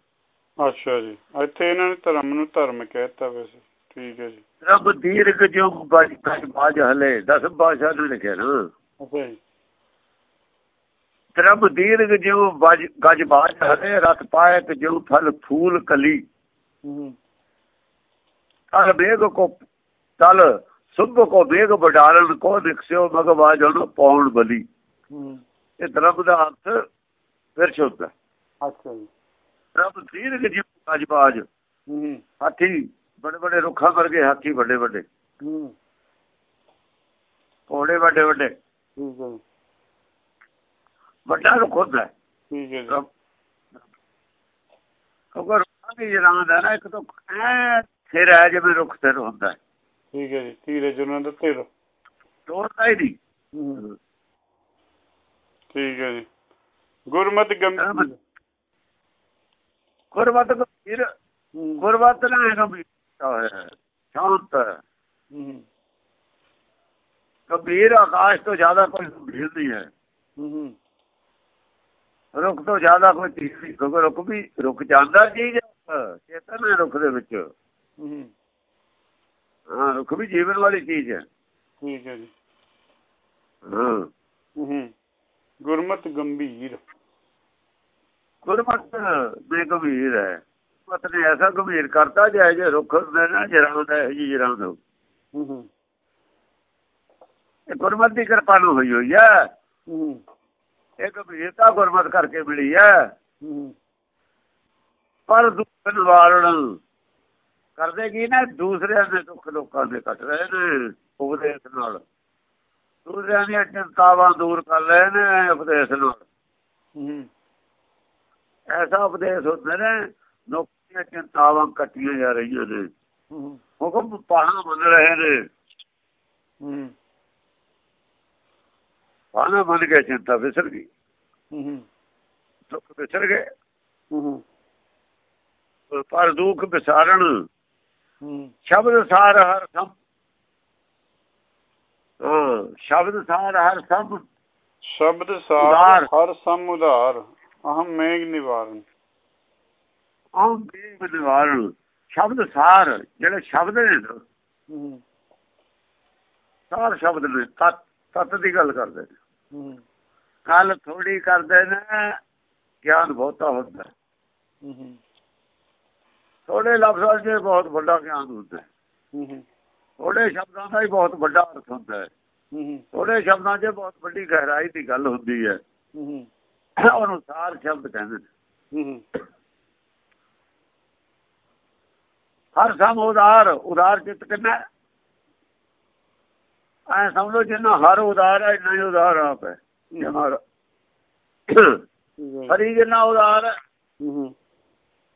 ਅੱਛਾ ਜੀ। ਇੱਥੇ ਇਹਨਾਂ ਨੇ ਧਰਮ ਨੂੰ ਧਰਮ ਕਹਿਤਾ ਵੈਸੇ। ਠੀਕ ਹੈ ਜੀ। ਰੱਬ ਦੀਰਘ ਜੋ ਬਾਜ ਬਾਜ ਹਲੇ ਦਸ ਬਾਸ਼ਾ ਨੇ ਲਿਖਿਆ ਨਾ। ਅੱਛਾ ਜੀ। ਰੱਬ ਦੀਰਘ ਜੋ ਬਾਜ ਗਜ ਬਾਜ ਹਲੇ ਰਤ ਪਾਇਕ ਜੋ ਫਲ ਫੂਲ ਕਲੀ। ਹੂੰ। ਤਲ ਬੇਗ ਕੋ ਤਲ ਸੁਭ ਕੋ ਬੇਗ ਬਡਾਲਨ ਕੋ ਦਿਖਸਿਓ ਮਗਵਾਜ ਉਹਨੂੰ ਪੌਣ ਬਲੀ। ਇਹ ਰੱਬ ਦਾ ਅਰਥ ਫਿਰ ਹੁੰਦਾ ਅੱਛਾ ਜੀ। ਰੱਬ ਦੀਰਘ ਜੋ ਗਜ ਬਾਜ। ਹਾਥੀ ਬੜੇ ਬੜੇ ਰੁੱਖਾਂ ਵਰਗੇ ਹਾਥੀ ਵੱਡੇ ਵੱਡੇ। ਹੂੰ। ਘੋੜੇ ਵੱਡੇ ਵੱਡੇ। ਠੀਕ ਹੈ ਵੱਡਾ ਰੁੱਖ ਹੁੰਦਾ ਹੈ। ਠੀਕ ਹੈ ਕਿਉਂਕਿ ਰੁੱਖਾਂ ਦੀ ਜਰਾਂ ਦਾ ਨਾ ਇੱਕ ਤਾਂ ਐ ਸਿਰ ਹੈ ਜਿਵੇਂ ਰੁੱਖ ਸਿਰ ਹੁੰਦਾ। ਠੀਕ ਹੈ ਜੀ ਧੀਰਜ ਉਹਨਾਂ ਦਾ ਧਿਰ ਤੋੜਦਾ ਹੀ ਨਹੀਂ। ਠੀਕ ਹੈ ਜੀ। ਗੁਰਮਤਿ ਗੰਭੀਰ। ਗੁਰਮਤ ਗੰਭੀਰ ਗੁਰਮਤ ਨਾ ਹੈ ਗੰਭੀਰ ਹੋਇਆ ਸ਼ਾਂਤ ਗੰਭੀਰ ਆਕਾਸ਼ ਤੋਂ ਜ਼ਿਆਦਾ ਕੋਈ ਗੰਭੀਰ ਨਹੀਂ ਹੈ ਹੂੰ। ਰੁੱਖ ਤੋਂ ਜ਼ਿਆਦਾ ਕੋਈ ਚੀਜ਼ ਨਹੀਂ ਕਿਉਂਕਿ ਰੁੱਖ ਵੀ ਰੁੱਕ ਜਾਂਦਾ ਚੀਜ਼ ਹੈ, ਚੇਤਨ ਹੈ ਰੁੱਖ ਦੇ ਵਿੱਚ। ਹੂੰ। ਹਾਂ ਰੁੱਖ ਵੀ ਜੀਵਨ ਵਾਲੀ ਚੀਜ਼ ਹੈ। ਠੀਕ ਹੈ ਜੀ। ਹਾਂ। ਹੂੰ। ਗੁਰਮਤਿ ਗੰਭੀਰ। ਗੁਰਮਤ ਦੇ ਗੰਭੀਰ ਹੈ। ਮਤ ਨੇ ਐਸਾ ਗੰਭੀਰ ਕਰਤਾ ਜੇ ਜੇ ਰੁੱਖ ਹੁੰਦੇ ਨਾ ਜਰਾਂ ਦਾ ਜੀ ਜਰਾਂ ਦਾ ਹੂੰ ਹੂੰ। ਇਹ ਗੁਰਮਤ ਦੀ ਕਿਰਪਾ ਨੂੰ ਹੋਈ ਹੋਈ ਹੈ। ਹੂੰ। ਇਹ ਗੰਭੀਰਤਾ ਗੁਰਮਤ ਕਰਕੇ ਮਿਲੀ ਹੈ। ਪਰ ਦੁੱਖ ਨਿਵਾਰਣ ਕਰਦੇ ਕੀ ਨਾ? ਦੂਸਰਿਆਂ ਦੇ ਦੁੱਖ ਲੋਕਾਂ ਦੇ ਕੱਟ ਰਹੇ ਨੇ ਉਪਦੇਸ਼ ਨਾਲ। ਦੂਸਰਿਆਂ ਦੀਆਂ ਚਿੰਤਾਵਾਂ ਦੂਰ ਕਰ ਰਹੇ ਨੇ ਉਪਦੇਸ਼ ਨਾਲ। ਐਸਾ ਉਪਦੇਸ਼ ਹੁੰਦੇ ਨੇ ਲੋਕਾਂ ਚਿੰਤਾਵਾਂ ਕੱਟੀਆਂ ਜਾ ਰਹੀਆਂ ਨੇ। ਹੂੰ। ਹੁਕਮ ਪਾਣਾ ਮੰਨ ਰਹੇ ਨੇ। ਪਾਣਾ ਮੰਨ ਕੇ ਚਿੰਤਾ ਵਿਸਰ ਗਈ। ਹੂੰ ਦੁੱਖ ਵਿਸਰ ਗਏ। ਹੂੰ ਪਰ ਦੁੱਖ ਵਿਸਾਰਣ ਹੂੰ। ਸ਼ਬਦ ਸਾਰ ਹਰ ਸਭ ਸ਼ਬਦ ਸਾਰ ਹਰ ਸਭ ਸ਼ਬਦ ਸਾਰ। ਹਰ ਸਮ ਉਧਾਰ ਅਹਮ ਮੇਘ ਨਿਵਾਰਨ। ਆਮ ਬੇਗ ਨਿਵਾਰਣ ਸ਼ਬਦ ਸਾਰ ਜਿਹੜੇ ਸ਼ਬਦ ਨੇ ਸਾਰ ਸ਼ਬਦ ਨੇ ਤਤ ਤਤ ਦੀ ਗੱਲ ਕਰਦੇ ਨੇ। ਕੱਲ ਥੋੜੀ ਕਰਦੇ ਨੇ ਗਿਆਨ ਬਹੁਤਾ ਹੁੰਦਾ। ਹੈ। ਹੂੰ। ਥੋੜੇ ਲਫ਼ਜ਼ਾਂ 'ਚ ਬਹੁਤ ਵੱਡਾ ਗਿਆਨ ਹੁੰਦਾ। ਹੈ। ਹੂੰ। ਥੋੜੇ ਸ਼ਬਦਾਂ ਦਾ ਹੀ ਬਹੁਤ ਵੱਡਾ ਅਰਥ ਹੁੰਦਾ। ਹੈ ਹੂੰ। ਥੋੜੇ ਸ਼ਬਦਾਂ 'ਚ ਬਹੁਤ ਵੱਡੀ ਗਹਿਰਾਈ ਦੀ ਗੱਲ ਹੁੰਦੀ ਹੈ। ਹੂੰ ਉਹਨੂੰ ਸਾਰ ਸ਼ਬਦ ਕਹਿੰਦੇ ਨੇ। ਹੂੰ ਹਰ ਸਮ ਉਦਾਰ ਉਦਾਰ ਚਿੱਤ ਕਿੰਨਾ ਐ ਸਮਝੋ ਜਿੰਨਾ ਹਰ ਉਦਾਰ ਹੈ ਇੰਨਾ ਹੀ ਉਦਾਰ ਆਪ ਹੈ। ਜਮਾਰ ਹਰੀ ਜਿੰਨਾ ਉਦਾਰ ਹੈ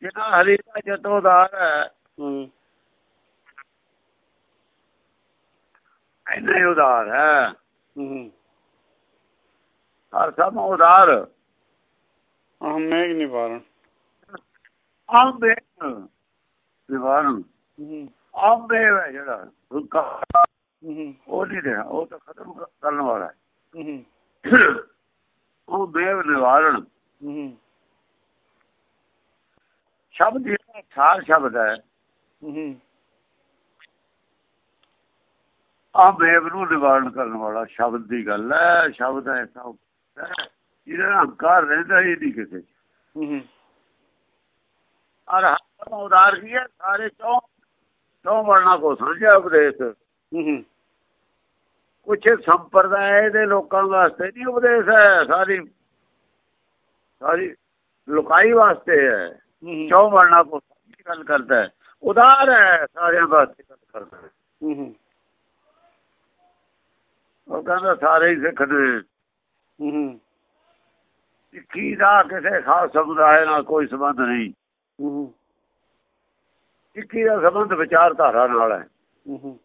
ਜਿੰਨਾ ਹਰੀ ਦਾ ਜਿਤ ਉਦਾਰ ਹੈ ਇੰਨਾ ਹੀ ਉਦਾਰ ਹੈ। ਹਰ ਸਮ ਉਦਾਰ। ਮੇਘ ਨਿਵਾਰਨ। ਆਮ ਦੇ ਨਿਵਾਰਨ। ਆਮ ਹੈ ਜਿਹੜਾ ਹੁਕਾ ਉਹ ਨਹੀਂ ਰਿਹਾ ਉਹ ਤਾਂ ਖਤਮ ਕਰਨ ਵਾਲਾ ਹੈ। ਉਹ ਦੇਵ ਨਿਵਾਰਨ ਹੂੰ। ਸ਼ਬਦ ਜਿਹੜਾ ਸਾਰ ਸ਼ਬਦ ਹੈ। ਆ ਦੇਵ ਨੂੰ ਨਿਵਾਰਨ ਕਰਨ ਵਾਲਾ ਸ਼ਬਦ ਦੀ ਗੱਲ ਹੈ ਸ਼ਬਦ ਐਸਾ ਜਿਹਦਾ ਹੰਕਾਰ ਰਹਿੰਦਾ ਹੀ ਨਹੀਂ ਕਿਸੇ ਚ। ਹੂੰ। ਔਰ ਹਰ ਉਦਾਰ ਕੀ ਹੈ ਸਾਰੇ ਚੋਂ ਚੋਂ ਵਰਨਾ ਕੋ ਸਮਝਿਆ ਉਪਦੇਸ਼। ਕੁਛ ਸੰਪਰਦਾਇ ਦੇ ਲੋਕਾਂ ਵਾਸਤੇ ਨਹੀਂ ਉਪਦੇਸ਼ ਹੈ ਸਾਰੀ ਸਾਰੀ ਲੁਕਾਈ ਵਾਸਤੇ ਹੈ। ਚੋਂ ਵਰਨਾ ਕੋ ਗੱਲ ਕਰਦਾ ਹੈ? ਉਦਾਰ ਹੈ ਸਾਰਿਆਂ ਵਾਸਤੇ ਗੱਲ ਕਰਦਾ ਹੈ। ਉਹ ਕਹਿੰਦਾ ਸਾਰੇ ਹੀ ਸਿੱਖ ਨੇ। ਸਿੱਖੀ ਦਾ ਕਿਸੇ ਖਾਸ ਸਮੁਦਾਇ ਨਾਲ ਕੋਈ ਸੰਬੰਧ ਨਹੀਂ? ਸਿੱਖੀ ਦਾ ਸੰਬੰਧ ਵਿਚਾਰਧਾਰਾ ਨਾਲ ਹੂੰ।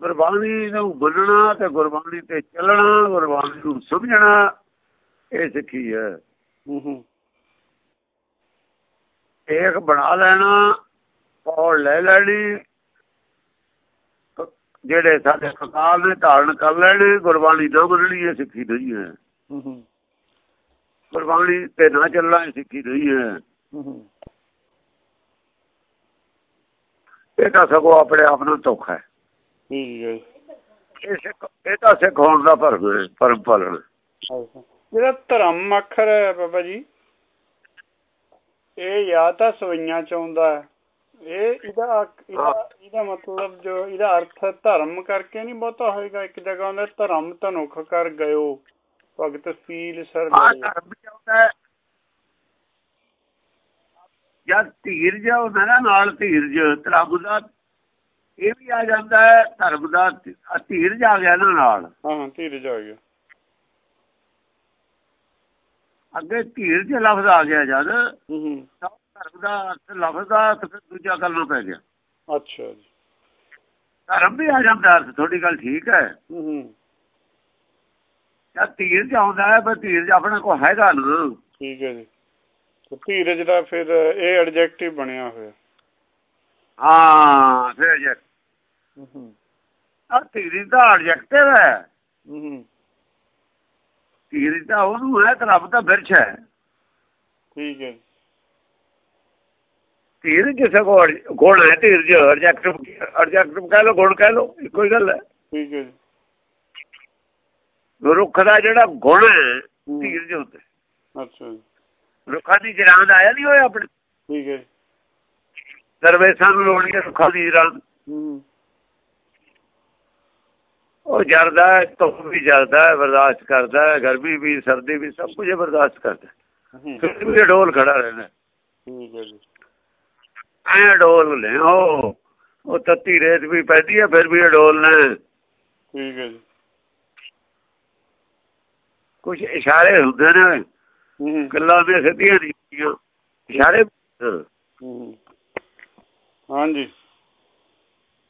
ਗੁਰਬਾਣੀ ਨੂੰ ਬੋਲਣਾ ਤੇ ਗੁਰਬਾਣੀ ਤੇ ਚੱਲਣਾ ਗੁਰਬਾਣੀ ਨੂੰ ਸਮਝਣਾ ਇਹ ਸਿੱਖੀ ਹੈ। ਇੱਕ ਬਣਾ ਲੈਣਾ ਪੌੜ ਲੈ ਲੈਣੀ ਜਿਹੜੇ ਸਾਡੇ ਕਕਾਲ ਨੇ ਧਾਰਨ ਕਰ ਲੈਣੇ ਗੁਰਬਾਣੀ ਨਾ ਮੰਨਣੀ ਇਹ ਸਿੱਖੀ ਨਹੀਂ ਹੈ। ਗੁਰਬਾਣੀ ਤੇ ਨਾ ਚੱਲਣਾ ਇਹ ਸਿੱਖੀ ਨਹੀਂ ਹੂੰ। ਇਹ ਤਾਂ ਸਗੋਂ ਆਪਣੇ ਆਪ ਨੂੰ ਧੋਖਾ ਹੈ। ਠੀਕ ਹੈ ਜੀ। ਇਹ ਸਿੱਖ ਇਹ ਤਾਂ ਸਿੱਖ ਹੋਣ ਦਾ ਭਰਮ ਹੈ ਪਰਮ ਪਾਲਣ। ਅੱਛਾ। ਜਿਹੜਾ ਧਰਮ ਅੱਖਰ ਹੈ ਬਾਬਾ ਜੀ ਇਹ ਜਾਂ ਤਾਂ ਸਵਈਆਂ ਚ ਆਉਂਦਾ ਹੈ। ਇਹ ਇਹਦਾ ਇਹਦਾ ਮਤਲਬ ਜੋ ਇਹਦਾ ਅਰਥ ਧਰਮ ਕਰਕੇ ਨਹੀਂ ਬਹੁਤਾ ਹੋਏਗਾ। ਇੱਕ ਜਗ੍ਹਾ ਹੁੰਦਾ ਧਰਮ ਧਨੁਖ ਕਰ ਗਇਓ ਭਗਤ ਸੀਲ ਸਰ ਜਦ ਧੀਰਜ ਹੁੰਦਾ ਨਾ ਨਾਲ ਧੀਰਜ ਧਰਮ ਦਾ ਇਹ ਵੀ ਆ ਜਾਂਦਾ ਹੈ ਧਰਮ ਦਾ ਧੀਰਜ ਆ ਗਿਆ ਨਾ ਨਾਲ। ਹਾਂ ਧੀਰਜ ਆ ਗਿਆ। ਅੱਗੇ ਧੀਰਜ ਲਫ਼ਜ਼ ਆ ਗਿਆ ਜਦ ਹੂੰ ਤਾਂ ਧਰਮ ਦਾ ਅਰਥ ਲਫ਼ਜ਼ ਦਾ ਫਿਰ ਦੂਜਾ ਕਰਨਾ ਪੈ ਗਿਆ। ਅੱਛਾ ਜੀ। ਧਰਮ ਵੀ ਆ ਜਾਂਦਾ ਅਰਥ ਤੁਹਾਡੀ ਗੱਲ ਠੀਕ ਹੈ। ਹੂੰ ਹੂੰ। ਜਦ ਧੀਰਜ ਆਉਂਦਾ ਹੈ ਪਰ ਧੀਰਜ ਆਪਣਾ ਕੋ ਹੈਗਾ ਨਾ। ਠੀਕ ਹੈ ਜੀ। ਤੇ ਧੀਰਜ ਦਾ ਫਿਰ ਇਹ ਐਡਜੈਕਟਿਵ ਬਣਿਆ ਹੋਇਆ। ਹਾਂ ਫਿਰ ਆ ਧੀਰਜ ਦਾ ਐਡਜੈਕਟਿਵ ਹੈ। ਧੀਰਜ ਦਾ ਉਹਨੂੰ ਹੈ ਤੇ ਰੱਬ ਦਾ ਬਿਰਛ ਹੈ ਠੀਕ ਹੈ। ਜੀ। ਧੀਰਜ ਕਿਸੇ ਕੋ ਗੁਣ ਹੈ ਧੀਰਜ ਐਡਜੈਕਟਿਵ ਐਡਜੈਕਟਿਵ ਕਹਿ ਲੋ ਗੁਣ ਕਹਿ ਲੋ ਹੀ ਗੱਲ ਹੈ। ਠੀਕ ਹੈ। ਜੀ ਰੁੱਖ ਦਾ ਜਿਹੜਾ ਗੁਣ ਹੈ ਹੂੰ। ਧੀਰਜ ਹੁੰਦਾ। ਅੱਛਾ ਜੀ। ਰੁੱਖਾਂ ਦੀ ਜਰਾਂਦ ਆਇਆ ਨਹੀਂ ਹੋਇਆ ਆਪਣੇ? ਠੀਕ ਹੈ। ਜੀ। ਦਰਵੇਸ਼ਾਂ ਨੂੰ ਲੋੜ ਰੁੱਖਾਂ ਦੀ ਜਰਾਂਦ ਹੂੰ ਉਹ ਜਰਦਾ ਧੁੱਪ ਵੀ ਜਰਦਾ ਹੈ ਬਰਦਾਸ਼ਤ ਕਰਦਾ ਹੈ ਗਰਮੀ ਵੀ ਸਰਦੀ ਵੀ ਸਭ ਕੁਝ ਬਰਦਾਸ਼ਤ ਕਰਦਾ ਫਿਰ ਵੀ ਡੋਲ ਖੜਾ ਰਹਿੰਦਾ ਠੀਕ ਹੈ ਜੀ। ਐ ਡੋਲ ਲੈ ਉਹ ਉਹ ਤੱਤੀ ਰੇਤ ਵੀ ਪੈਂਦੀ ਹੈ ਫਿਰ ਵੀ ਡੋਲ ਨੇ। ਠੀਕ ਹੈ ਜੀ। ਕੁਝ ਇਸ਼ਾਰੇ ਹੁੰਦੇ ਨੇ ਗੱਲਾਂ ਦੇ ਸਿੱਧੀਆਂ ਨਹੀਂ। ਇਸ਼ਾਰੇ ਹਾਂਜੀ।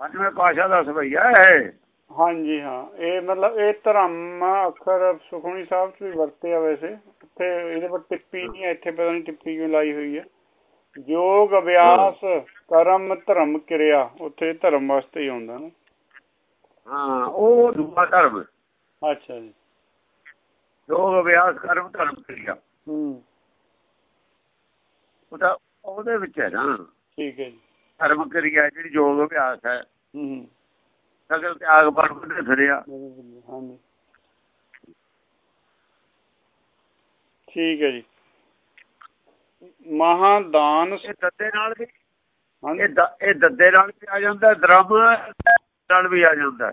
ਪੰਜਵੇਂ ਪਾਸ਼ਾ ਦਾ ਸਭਈਆ ਹੈ। ਹਾਂਜੀ ਹਾਂ। ਇਹ ਮਤਲਬ ਇਹ ਧਰਮ ਅੱਖਰ ਸੁਖਮਨੀ ਸਾਹਿਬ ਚ ਵੀ ਵਰਤੇ ਆ ਵੈਸੇ। ਇੱਥੇ ਇਹਦੇ ਪਰ ਟਿੱਪੀ ਨਹੀਂ ਹੈ ਇੱਥੇ ਪਤਾ ਨਹੀਂ ਟਿੱਪੀ ਕਿਉਂ ਲਾਈ ਹੋਈ ਹੈ ਯੋਗ ਅਭਿਆਸ ਕਰਮ ਧਰਮ ਕਿਰਿਆ ਉੱਥੇ ਧਰਮ ਵਾਸਤੇ ਹੀ ਆਉਂਦਾ ਨਾ। ਹਾਂ ਉਹ ਦੂਆ ਧਰਮ। ਅੱਛਾ ਜੀ। ਯੋਗ ਅਭਿਆਸ ਕਰਮ ਧਰਮ ਕਰਿਆ। ਹੂੰ। ਉਹ ਤਾਂ ਉਹਦੇ ਵਿੱਚ ਹੈ ਨਾ। ਠੀਕ ਹੈ ਜੀ। ਧਰਮ ਕਰਿਆ ਜਿਹੜੀ ਯੋਗ ਅਭਿਆਸ ਹੈ ਹੂੰ। ਸਗਲ ਤਿਆਗ ਪਰ ਬੁੱਢੇ ਫਿਰਿਆ। ਠੀਕ ਹੈ ਜੀ। ਮਹਾਦਾਨ ਦੱਦੇ ਨਾਲ ਵੀ ਇਹ ਦੱਦੇ ਨਾਲ ਵੀ ਆ ਜਾਂਦਾ ਦਰਮ ਨਾਲ ਵੀ ਆ ਜਾਂਦਾ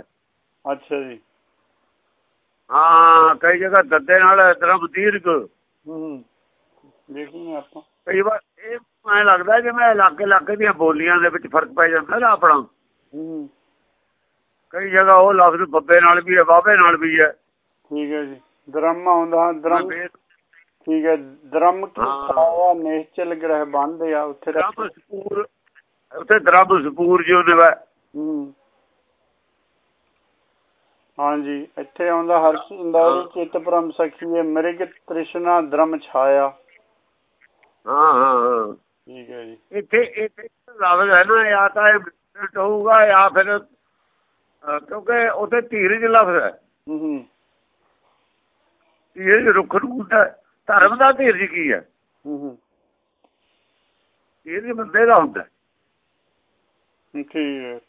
ਅੱਛਾ ਜੀ। ਹਾਂ ਕਈ ਜਗ੍ਹਾ ਦੱਦੇ ਨਾਲ ਦਰਮ ਦੀਰਘ। ਹੂੰ ਦੇਖੀਏ ਆਪਾਂ। ਕਈ ਵਾਰ ਇਹ ਮੈਨੂੰ ਲੱਗਦਾ ਜਿਵੇਂ ਇਲਾਕੇ ਇਲਾਕੇ ਦੀਆਂ ਬੋਲੀਆਂ ਦੇ ਵਿੱਚ ਫ਼ਰਕ ਪੈ ਜਾਂਦਾ ਨਾ ਆਪਣਾ। ਹੂੰ। ਕਈ ਜਗ੍ਹਾ ਉਹ ਲਫ਼ਜ਼ ਬੱਬੇ ਨਾਲ ਵੀ ਹੈ ਬਾਬੇ ਨਾਲ ਵੀ ਹੈ। ਠੀਕ ਹੈ ਜੀ। ਦਰਮ ਆਉਂਦਾ ਹਾਂ, ਦਰਮ ਠੀਕ ਹੈ ਦਰਮ ਕੀ ਹਾਂ। ਪਾਇਆ ਨਿਸ਼ਚਲ ਗ੍ਰਹਿ ਬੰਦ ਆ ਉੱਥੇ ਦਾ ਸਪੂਰ ਉੱਥੇ ਦਰਮ ਸਪੂਰ ਜੋ ਨੇ ਵਾ। ਹੂੰ। ਹਾਂਜੀ ਇੱਥੇ ਆਉਂਦਾ ਹਰ ਸਿੰਦਾਰੀ ਚਿਤ ਪਰਮ ਸਖੀਏ ਮ੍ਰਿਗ ਤ੍ਰਿਸ਼ਨਾ ਦਰਮ ਛਾਇਆ। ਹਾਂ ਹਾਂ ਠੀਕ ਹੈ ਜੀ। ਇੱਥੇ ਇੱਥੇ ਲਫ਼ਜ਼ ਹੈ ਨਾ ਜਾਂ ਤਾਂ ਇਹ ਹੋਊਗਾ ਜਾਂ ਫਿਰ ਕਿਉਂਕਿ ਉੱਥੇ ਧੀਰਜ ਲਫ਼ਜ਼ ਹੈ। ਹੂੰ ਹੂੰ। ਧੀਰਜ ਰੁੱਖ ਨੂੰ ਹੁੰਦਾ। ਧਰਮ ਦਾ ਧੀਰਜ ਕੀ ਹੈ? ਹੂੰ ਹੂੰ। ਧੀਰਜ ਬੰਦੇ ਦਾ ਹੁੰਦਾ ਹੈ। ਠੀਕ ਹੈ।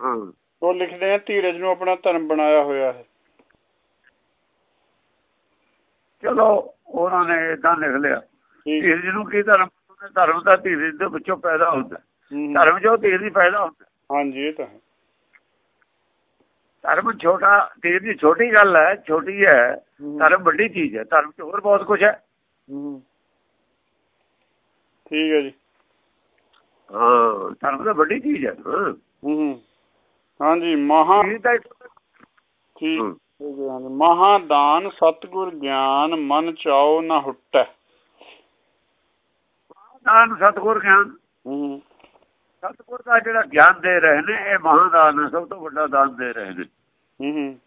ਹਾਂ। ਉਹ ਲਿਖਦੇ ਆ ਧੀਰਜ ਨੂੰ ਆਪਣਾ ਧਰਮ ਬਣਾਇਆ ਹੋਇਆ ਹੈ। ਚਲੋ ਉਹਨਾਂ ਨੇ ਇਦਾਂ ਲਿਖ ਲਿਆ। ਧੀਰਜ ਨੂੰ ਕੀ ਧਰਮ? ਧਰਮ ਦਾ ਧੀਰਜ ਦੇ ਵਿੱਚੋਂ ਪੈਦਾ ਹੁੰਦਾ। ਧਰਮ ਜੋ ਧੀਰਜ ਪੈਦਾ ਹੁੰਦਾ। ਹਾਂਜੀ ਇਹ ਤਾਂ ਹੈ। ਧਰਮ ਛੋਟਾ ਧੀਰਜ ਛੋਟੀ ਗੱਲ ਹੈ ਛੋਟੀ ਹੈ ਧਰਮ ਵੱਡੀ ਚੀਜ਼ ਹੈ ਧਰਮ ਚ ਹੋਰ ਬਹੁਤ ਕੁਝ ਹੈ। ਠੀਕ ਹੈ ਜੀ। ਹਾਂ ਧਰਮ ਤਾਂ ਵੱਡੀ ਚੀਜ਼ ਹੈ। ਹਾਂ। ਹੂੰ ਹਾਂਜੀ ਮਹਾ ਠੀਕ। ਮਹਾਦਾਨ ਸਤਗੁਰ ਗਿਆਨ ਮਨ ਚਾਓ ਨਾ ਹੁਟੈ। ਦਾਨ ਸਤਗੁਰ ਗਿਆਨ। ਹੂੰ। ਸਤਗੁਰ ਦਾ ਜਿਹੜਾ ਗਿਆਨ ਦੇ ਰਹੇ ਨੇ ਇਹ ਮਹਾਦਾਨ ਹੈ, ਸਭ ਤੋਂ ਵੱਡਾ ਦਾਨ ਦੇ ਰਹੇ ਨੇ। ਹੂੰ ਹੂੰ।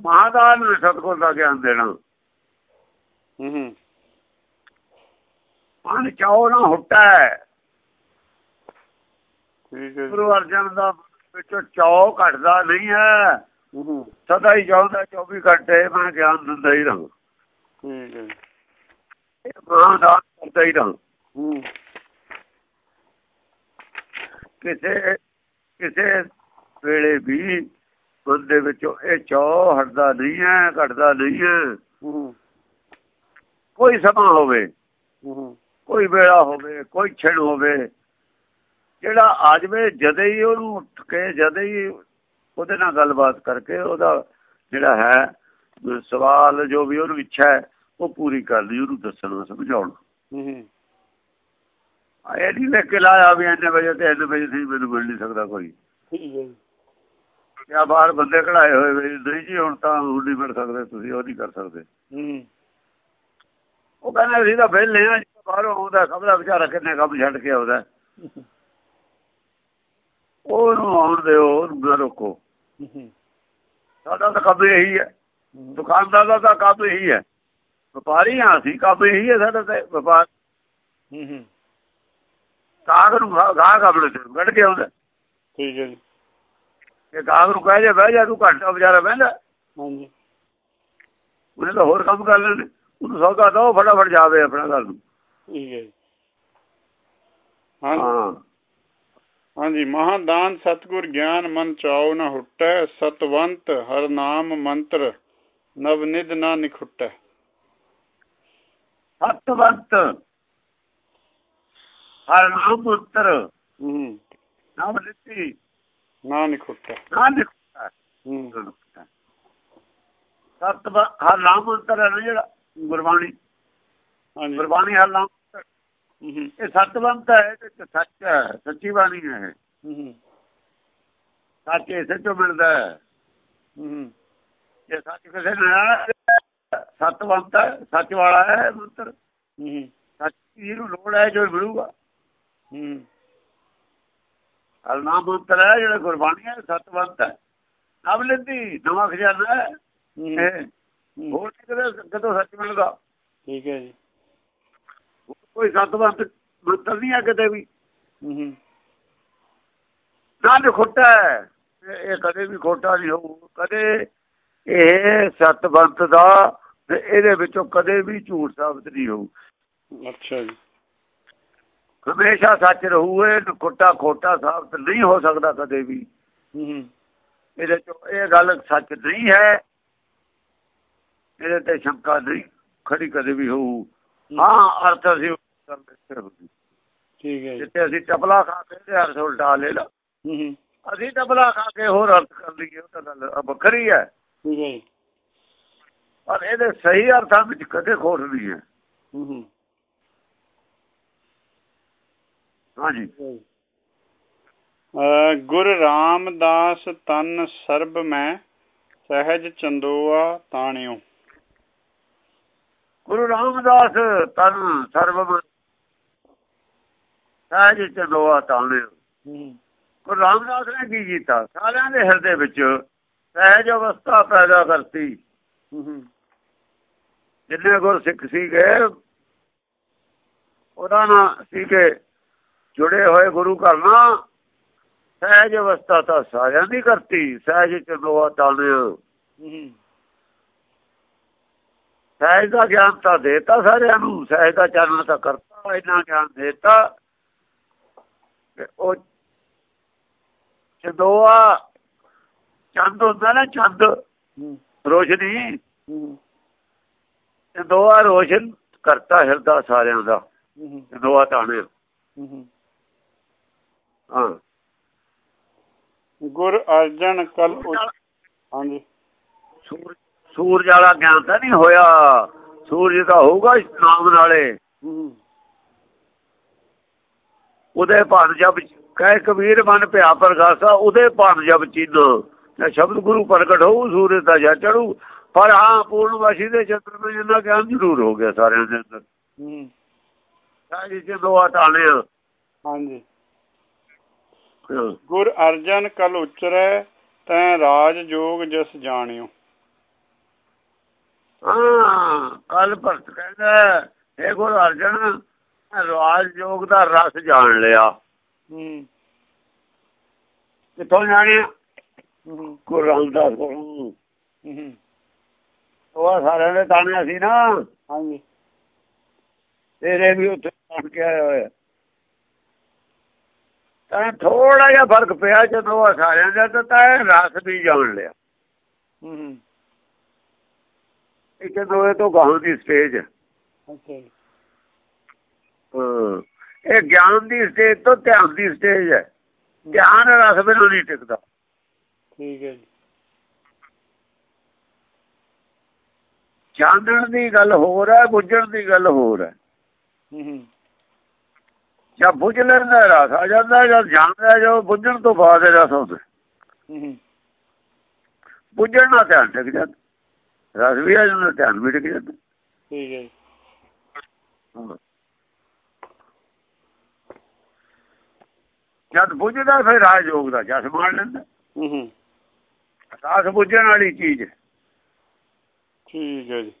ਮਹਾਦਾਨ ਹੈ ਸਤਗੁਰ ਦਾ ਗਿਆਨ ਦੇਣਾ। ਹੂੰ ਹੂੰ। ਮਨ ਚਾਓ ਨਾ ਹੁੱਟਾ। ਹੈ ਠੀਕ ਹੈ। ਗੁਰੂ ਅਰਜਨ ਦਾ ਵਿੱਚੋਂ ਚਾਓ ਘਟਦਾ ਨਹੀਂ ਹੈ। ਸਦਾ ਹੀ ਚਾਹੁੰਦਾ 24 ਘੰਟੇ ਮੈਂ ਗਿਆਨ ਦਿੰਦਾ ਹੀ ਰਹਾਂ। ਠੀਕ ਹੈ। ਇਹ ਮਹਾਦਾਨ ਕਰਦਾ ਹੀ ਰਹਾਂ। ਹੂੰ। ਕਿਸੇ ਕਿਸੇ ਵੇਲੇ ਵੀ ਬੰਦੇ ਵਿੱਚੋਂ ਇਹ ਚਾਹ ਹਟਦਾ ਨਹੀਂ ਹੈ ਘਟਦਾ ਨਹੀਂ ਹੈ। ਕੋਈ ਸਮਾਂ ਹੋਵੇ ਕੋਈ ਵੇਲਾ ਹੋਵੇ ਕੋਈ ਛਿੜ ਹੋਵੇ ਜਿਹੜਾ ਆ ਜਾਵੇ ਜਦੇ ਹੀ ਉਹਨੂੰ ਉੱਠ ਕੇ ਜਦੇ ਹੀ ਉਹਦੇ ਨਾਲ ਗੱਲਬਾਤ ਕਰਕੇ ਉਹਦਾ ਜਿਹੜਾ ਹੈ ਸਵਾਲ ਜੋ ਵੀ ਉਹਨੂੰ ਇੱਛਾ ਹੈ ਉਹ ਪੂਰੀ ਕਰਨੀ ਉਹਨੂੰ ਦੱਸਣਾ ਸਮਝਾਉਣਾ। ਇਹ ਨਹੀਂ ਲੈ ਕੇ ਲਾਇਆ ਵੀ ਇੰਨੇ ਵਜੇ ਤੇ ਇੰਨੇ ਵਜੇ ਸੀ ਮੈਨੂੰ ਮਿਲ ਨਹੀਂ ਸਕਦਾ ਕੋਈ। ਠੀਕ ਹੈ ਜਾਂ। ਬਾਹਰ ਬੰਦੇ ਕਢਾਏ ਹੋਏ ਵੀ ਨਹੀਂ ਜੀ ਹੁਣ ਤਾਂ ਹੁਣ ਨਹੀਂ ਮਿਲ ਸਕਦੇ ਤੁਸੀਂ ਉਹ ਨਹੀਂ ਕਰ ਸਕਦੇ। ਹੂੰ। ਉਹ ਕਹਿੰਦੇ ਅਸੀਂ ਤਾਂ ਵਿਹਲੇ ਆ ਬਾਹਰੋਂ ਆਉਂਦਾ ਖਬਰਾ ਵਿਚਾਰਾ ਕਿੰਨੇ ਕੰਮ ਛੱਡ ਕੇ ਆਉਂਦਾ। ਉਹਨੂੰ ਆਉਣ ਦਿਓ ਉਹਨੂੰ ਰੋਕੋ। ਸਾਡਾ ਤਾਂ ਕੰਮ ਇਹੀ ਹੈ। ਦੁਕਾਨਦਾਰ ਦਾ ਤਾਂ ਕੰਮ ਇਹੀ ਹੈ। ਵਪਾਰੀ ਹਾਂ ਅਸੀਂ ਕੰਮ ਇਹੀ ਹੈ ਸਾਡਾ ਤੇ ਵਪਾਰ। ਹੂੰ ਹੂੰ। ਗਾਹਕ ਨੂੰ ਗਾ- ਗਾਹਕ ਆਪਣੇ ਤੇ ਕੱਢ ਕੇ ਆਉਂਦਾ। ਠੀਕ ਹੈ ਜੀ। ਕਿ ਗਾਹਕ ਨੂੰ ਕਹੇ ਜੇ ਬਹਿ ਜਾ ਤੂੰ ਘੰਟਾ ਵਿਚਾਰਾ ਬਹਿੰਦਾ। ਹਾਂਜੀ। ਉਹਨੇ ਤਾਂ ਹੋਰ ਕੰਮ ਕਰ ਲੈਣੇ ਉਹਨੂੰ ਸੌਦਾ ਦੋ ਫਟਾਫਟ ਜਾਵੇ ਆਪਣਾ ਘਰ ਨੂੰ। ਠੀਕ ਹੈ ਹਾਂ। ਹਾਂਜੀ ਮਹਾਦਾਨ ਸਤਗੁਰ ਗਿਆਨ ਮਨ ਚਾਓ ਨਾ ਹੁਟੈ ਸਤਵੰਤ ਹਰ ਨਾਮ ਮੰਤਰ ਨਵ ਨਿਧ ਨਾ ਨਿਖੁਟੈ। ਸਤਵੰਤ। ਹਰ ਨਾਮ ਮੰਤਰ ਹੂੰ। ਨਾਮ ਲਿੱਤੀ। ਨਾ ਨਿਖੁਟੈ ਨਾ ਲਿਖਦਾ ਹੂੰ। ਸਤਵ ਹਰ ਨਾਮ ਮੰਤਰ ਹੈ ਜਿਹੜਾ? ਗੁਰਬਾਣੀ। ਹਾਂਜੀ। ਗੁਰਬਾਣੀ ਹਰ ਨਾਮ ਇਹ ਸਤਵੰਤ ਹੈ ਤੇ ਸੱਚ ਹੈ ਸੱਚੀ ਬਾਣੀ ਹੈ ਸੱਚ ਇਸੇ ਤੋਂ ਮਿਲਦਾ ਹੈ। ਜੇ ਸੱਚ ਕਿਸੇ ਨਾਲ ਸਤਵੰਤ ਹੈ ਸੱਚ ਵਾਲਾ ਹੈ ਮੰਤਰ। ਹੂੰ ਸੱਚ ਨੂੰ ਲੋੜ ਹੈ ਜੋ ਮਿਲੂਗਾ। ਹੂੰ। ਹਰ ਨਾਮ ਮੰਤਰ ਹੈ ਜਿਹੜਾ ਗੁਰਬਾਣੀ ਹੈ ਸਤਵੰਤ ਹੈ। ਨਵ ਲੈਂਦੀ ਨਵਾਂ ਖਜ਼ਾਨਾ ਹੈ। ਹੋਰ ਕਿਤੇ ਕਿਤੋਂ ਸੱਚ ਮਿਲਦਾ ਠੀਕ ਹੈ ਜੀ। ਕੋਈ ਸਤਵੰਤ ਮੰਤਰ ਨਹੀਂ ਹੈ ਕਿਤੇ ਵੀ। ਹੂੰ ਹੂੰ। ਨਾ ਖੋਟਾ ਹੈ। ਇਹ ਕਦੇ ਵੀ ਖੋਟਾ ਨਹੀਂ ਹੋਊ। ਕਦੇ ਇਹ ਸਤਵੰਤ ਦਾ ਇਹਦੇ ਵਿੱਚੋਂ ਕਦੇ ਵੀ ਝੂਠ ਸਾਬਤ ਨਹੀਂ ਹੋਊ। ਅੱਛਾ ਜੀ। ਹਮੇਸ਼ਾ ਸੱਚ ਰਹੂ ਇਹ ਖੋਟਾ ਖੋਟਾ ਸਾਬਤ ਨਹੀਂ ਹੋ ਸਕਦਾ ਕਦੇ ਵੀ। ਇਹਦੇ ਚੋਂ ਇਹ ਗੱਲ ਸੱਚ ਨਹੀਂ ਹੈ ਇਹਦੇ ਤੇ ਸ਼ੰਕਾ ਨਹੀਂ ਖੜੀ ਕਦੇ ਵੀ ਹੋਊ। ਹਾਂ। ਅਰਥ ਅਸੀਂ। ਠੀਕ ਹੈ ਜੀ। ਜਿੱਥੇ ਅਸੀਂ ਟਪਲਾ ਖਾ ਕੇ ਤੇ ਅਰਥ ਉਲਟਾ ਲੈ ਲਾ। ਅਸੀਂ ਟਪਲਾ ਖਾ ਕੇ ਹੋਰ ਅਰਥ ਕਰ ਲਈਏ ਉਹ ਤਾਂ ਗੱਲ ਵੱਖਰੀ ਹੈ। ਪਰ ਇਹਦੇ ਸਹੀ ਅਰਥਾਂ ਵਿੱਚ ਕਦੇ ਖੋਟ ਨਹੀਂ ਹੈ ਹੂੰ ਹੂੰ ਹਾਂਜੀ। ਗੁਰ ਰਾਮਦਾਸ ਤਨ ਸਰਬ ਮੈਂ ਸਹਿਜ ਚੰਦੋਆ ਤਾਣਿਓ। ਗੁਰੂ ਰਾਮਦਾਸ ਤਨ ਸਰਵ ਸਾਜ ਚਲੋਆ ਤਾਣੇ ਹੂੰ। ਗੁਰੂ ਰਾਮਦਾਸ ਨੇ ਕੀ ਕੀਤਾ? ਸਾਰਿਆਂ ਦੇ ਹਿਰਦੇ ਵਿੱਚ ਸਹਿਜ ਅਵਸਥਾ ਪੈਦਾ ਕਰਤੀ। ਜਿੰਨੇ ਗੁਰ ਸਿੱਖ ਸੀਗੇ ਉਹਨਾਂ ਨਾਲ ਸੀਗੇ ਜੁੜੇ ਹੋਏ ਗੁਰੂ ਘਰ ਨਾਲ ਸਹਿਜ ਅਵਸਥਾ ਤਾਂ ਸਾਰਿਆਂ ਦੀ ਕਰਤੀ ਸਹਿਜ ਚਲੋਆ ਹੂੰ। ਸਹਿਜ ਦਾ ਗਿਆਨ ਤਾਂ ਦੇਤਾ ਸਾਰਿਆਂ ਨੂੰ ਸਹਿਜ ਦਾ ਚਾਨਣ ਤਾਂ ਕਰਤਾ ਇੰਨਾ ਗਿਆਨ ਦੇਤਾ। ਉਹ ਚੰਦੋਆ ਚੰਦ ਹੁੰਦਾ ਨਾ ਚੰਦ ਰੋਸ਼ਨੀ ਚੰਦੋਆ ਰੋਸ਼ਨ ਕਰਤਾ ਹਿਰਦਾ ਸਾਰਿਆਂ ਦਾ ਚੰਦੋਆ ਤਾਣੇ ਹੂੰ। ਗੁਰ ਅਰਜਨ ਕਲ ਹਾਂਜੀ। ਸੂਰਜ ਵਾਲਾ ਗਿਆਨ ਤਾਂ ਨਹੀਂ ਹੋਇਆ। ਸੂਰਜ ਤਾਂ ਹੋਊਗਾ ਇਸ ਨਾਮ ਨਾਲੇ। ਉਹਦੇ ਭਾਨ ਜਬ ਕਹਿ ਕਬੀਰ ਮਨ ਭਿਆ ਪ੍ਰਗਾਸਾ ਉਹਦੇ ਭਾਨ ਜਬ ਚੀਨੋ ਜੇ ਸ਼ਬਦ ਗੁਰੂ ਪ੍ਰਗਟ ਹੋਊ ਸੂਰਜ ਦਾ ਜਾ ਚੜੂ ਪਰ ਹਾਂ ਪੂਰਨਵਾਸੀ ਦੇ ਚੰਦਰ ਨੂੰ ਜਿੰਨਾ ਗਿਆਨ ਜ਼ਰੂਰ ਹੋ ਗਿਆ ਸਾਰਿਆਂ ਦੇ ਅੰਦਰ। ਹੂੰ। ਹਾਂਜੀ। ਗੁਰ ਅਰਜਨ ਕਲ ਉਚਰੈ ਤੈ ਰਾਜ ਜੋਗ ਜਸ ਜਾਣਿਓ। ਕੱਲ ਭਗਤ ਕਹਿੰਦਾ ਇਹ ਗੁਰ ਅਰਜਨ ਰਾਜ ਯੋਗ ਦਾ ਰਸ ਜਾਣ ਲਿਆ। ਹੂੰ। ਕਿੱਥੋਂ ਜਾਣਿਆ? ਗੁਰੂ ਰਾਮਦਾਸ ਕੋਲੋਂ। ਹੂੰ। ਉਹ ਸਾਰਿਆਂ ਦੇ ਤਾਣੇ ਸੀ ਨਾ। ਹਾਂਜੀ। ਤੇਰੇ ਵੀ ਉੱਥੇ ਪਹੁੰਚ ਕੇ ਆਇਆ ਹੋਇਆ। ਤਾਂ ਥੋੜਾ ਜਿਹਾ ਫ਼ਰਕ ਪਿਆ ਜਦੋਂ ਉਹ ਸਾਰਿਆਂ ਦਾ ਤਾਂ ਤਾਂ ਰਸ ਵੀ ਜਾਣ ਲਿਆ। ਹੂੰ ਇੱਕ ਦੋਏ ਤੋਂ ਗਾਹਾਂ ਦੀ ਸਟੇਜ ਹਾਂ। ਇਹ ਗਿਆਨ ਦੀ ਸਟੇਜ ਤੋਂ ਧਿਆਨ ਦੀ ਸਟੇਜ ਹੈ। ਗਿਆਨ ਰਸ ਬਿਨਾਂ ਨਹੀਂ ਟਿਕਦਾ। ਠੀਕ ਹੈ ਜੀ। ਜਾਣਨ ਦੀ ਗੱਲ ਹੋਰ ਹੈ ਬੁੱਝਣ ਦੀ ਗੱਲ ਹੋਰ ਹੈ ਹੂੰ। ਜਾਂ ਬੁੱਝ ਲੈਂਦਾ ਰਸ ਆ ਜਾਂਦਾ ਜਦ ਜਾਣਦਾ ਜੋ ਬੁੱਝਣ ਤੋਂ ਬਾਅਦ ਰਸ ਆਉਂਦਾ ਹੂੰ। ਬੁੱਝਣ ਨਾਲ ਧਿਆਨ ਟਿਕ ਜਾਂਦਾ ਰਸ ਵੀ ਆ ਜਾਂਦਾ ਧਿਆਨ ਵੀ ਟਿਕ ਜਾਂਦਾ ਠੀਕ ਹੈ ਜੀ। ਹਾਂ। ਜਦ ਬੁੱਝਦਾ ਫਿਰ ਰਾਜਯੋਗ ਦਾ ਜਸ ਮਾਰ ਲੈਂਦਾ ਹੂੰ। ਰਸ ਬੁੱਝਣ ਵਾਲੀ ਚੀਜ਼ ਹੈ। ਠੀਕ ਹੈ ਜੀ।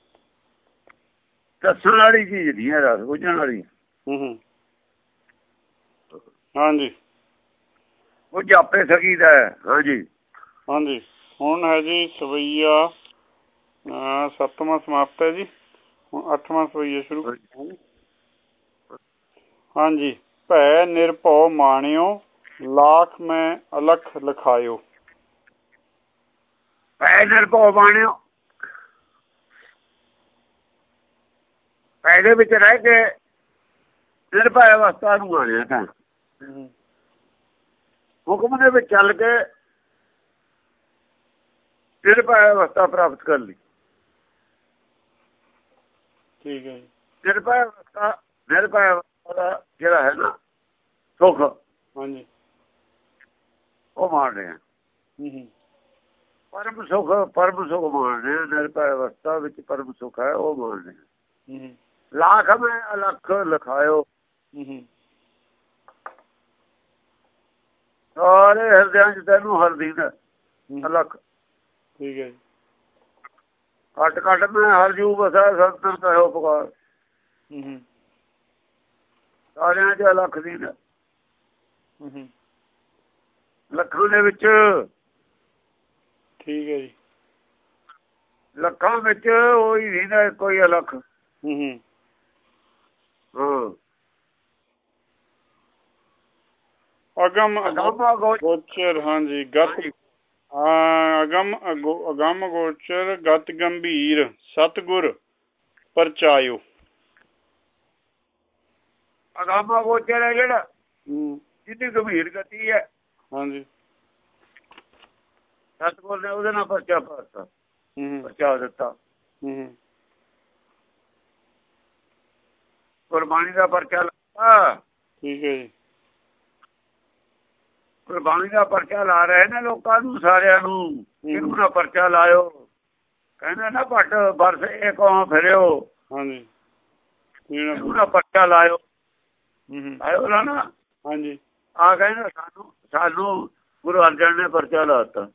ਦੱਸਣ ਵਾਲੀ ਚੀਜ਼ ਨਹੀਂ ਹੈ ਰਸ ਬੁੱਝਣ ਵਾਲੀ। ਹੂੰ। ਹਾਂਜੀ। ਉਹ ਜਾਪੇ ਸਕੀਦਾ ਹੈ ਹਾਂਜੀ ਹਾਂਜੀ। ਹੁਣ ਹੈ ਜੀ ਸਵਈਆ ਸੱਤਵਾਂ ਸਮਾਪਤ ਹੈ ਜੀ। ਹੁਣ ਅੱਠਵਾਂ ਸਵਈਆ ਸ਼ੁਰੂ। ਕਰਾਂਗੇ ਹਾਂਜੀ। ਭੈ ਨਿਰਭਉ ਮਾਣਿਓ ਲੱਖ ਮੈਂ ਅਲਖ ਲਖਾਇਓ। ਪੈ ਨਿਰਭਉ ਬਾਣਿਓ ਪੈਦੇ ਵਿੱਚ ਰਹਿ ਕੇ ਨਿਰਭੈ ਅਵਸਥਾ ਨੂੰ ਆਣਿਆ ਤਾਂ। ਹੁਕਮ ਦੇ ਵਿੱਚ ਚੱਲ ਕੇ ਨਿਰਭੈ ਅਵਸਥਾ ਪ੍ਰਾਪਤ ਕਰ ਲਈ। ਠੀਕ ਹੈ ਨਿਰਭੈ ਅਵਸਥਾ ਨਿਰਭੈ ਅਵਸਥਾ ਦਾ ਜਿਹੜਾ ਹੈ ਨਾ ਸੁਖ ਹਾਂਜੀ। ਉਹ ਮਾਣ ਰਿਹਾ। ਹੂੰ ਹੂੰ। ਪਰਮ ਸੁਖ ਪਰਮ ਸੁਖ ਮਾਣ ਰਿਹਾ। ਨਿਰਭੈ ਅਵਸਥਾ ਵਿੱਚ ਪਰਮ ਸੁਖ ਹੈ ਉਹ ਮਾਣ ਰਿਹਾ। ਹੂੰ ਲੱਖ ਮੈਂ ਅਲਖ ਲਿਖਾਇਓ ਹੂੰ ਹੂੰ ਸਾਰੇ ਹਿਰਦਿਆਂ 'ਚ ਤੈਨੂੰ ਹਰ ਦੀਨ ਹੂੰ, ਅਲਖ ਠੀਕ ਹੈ ਘਟ ਘਟ ਮੈਂ ਹਰ ਜੂ ਬਸਾ ਸੰਤਨ ਕਹਿਓ ਪੁਕਾਰ। ਹੂੰ ਹੂੰ। ਸਾਰਿਆਂ 'ਚ ਅਲਖ ਦੀਨ ਹੂੰ ਹੂੰ। ਲੱਖਾਂ ਦੇ ਵਿੱਚ। ਠੀਕ ਹੈ ਜੀ। ਲੱਖਾਂ ਵਿੱਚ ਉਹੀ ਨਹੀਂ ਨਾ ਕੋਈ ਅਲਖ ਹੂੰ ਹਾਂ। ਅਗਮ ਅਗਾਮਾ ਗੋਚ ਗੋਚਰ ਹਾਂਜੀ ਗਤ ਅਗਮ ਅਗੋ- ਅਗਮ ਗੋਚਰ ਗਤ ਗੰਭੀਰ ਸਤਗੁਰ ਪਰਚਾਇਓ। ਅਗਾਮਾ ਗੋਚਰ ਹੈ ਜਿਹੜਾ। ਜਿੱਦੀ ਗੰਭੀਰ ਗਤੀ ਹੈ। ਹਾਂਜੀ। ਸਤਗੁਰ ਨੇ ਉਹਦੇ ਨਾਲ ਪਰਚਾ ਪਾਤਾ। ਹੂੰ ਪਰਚਾ ਦਿੱਤਾ। ਹੂੰ ਗੁਰਬਾਣੀ ਦਾ ਪਰਚਾ ਲੱਗਾ ਠੀਕ ਹੈ ਜੀ। ਗੁਰਬਾਣੀ ਦਾ ਪਰਚਾ ਲਾ ਰਹੇ ਨੇ ਲੋਕਾਂ ਨੂੰ ਸਾਰਿਆਂ ਨੂੰ। ਕਿਹਨੂੰ ਨਾ ਪਰਚਾ ਲਾਇਓ। ਕਹਿੰਦਾ ਨਾ ਭੱਟ ਬਰਸ ਏਕੋਂ ਫਿਰਿਓ। ਹਾਂਜੀ। ਨਾ ਪਰਚਾ ਲਾਇਓ। ਆਇਓ ਨਾ ਹਾਂਜੀ। ਆ ਕਹਿੰਦਾ ਸਾਨੂੰ ਸਾਨੂੰ ਗੁਰੂ ਅਰਜਨ ਨੇ ਪਰਚਾ ਲਾਤਾ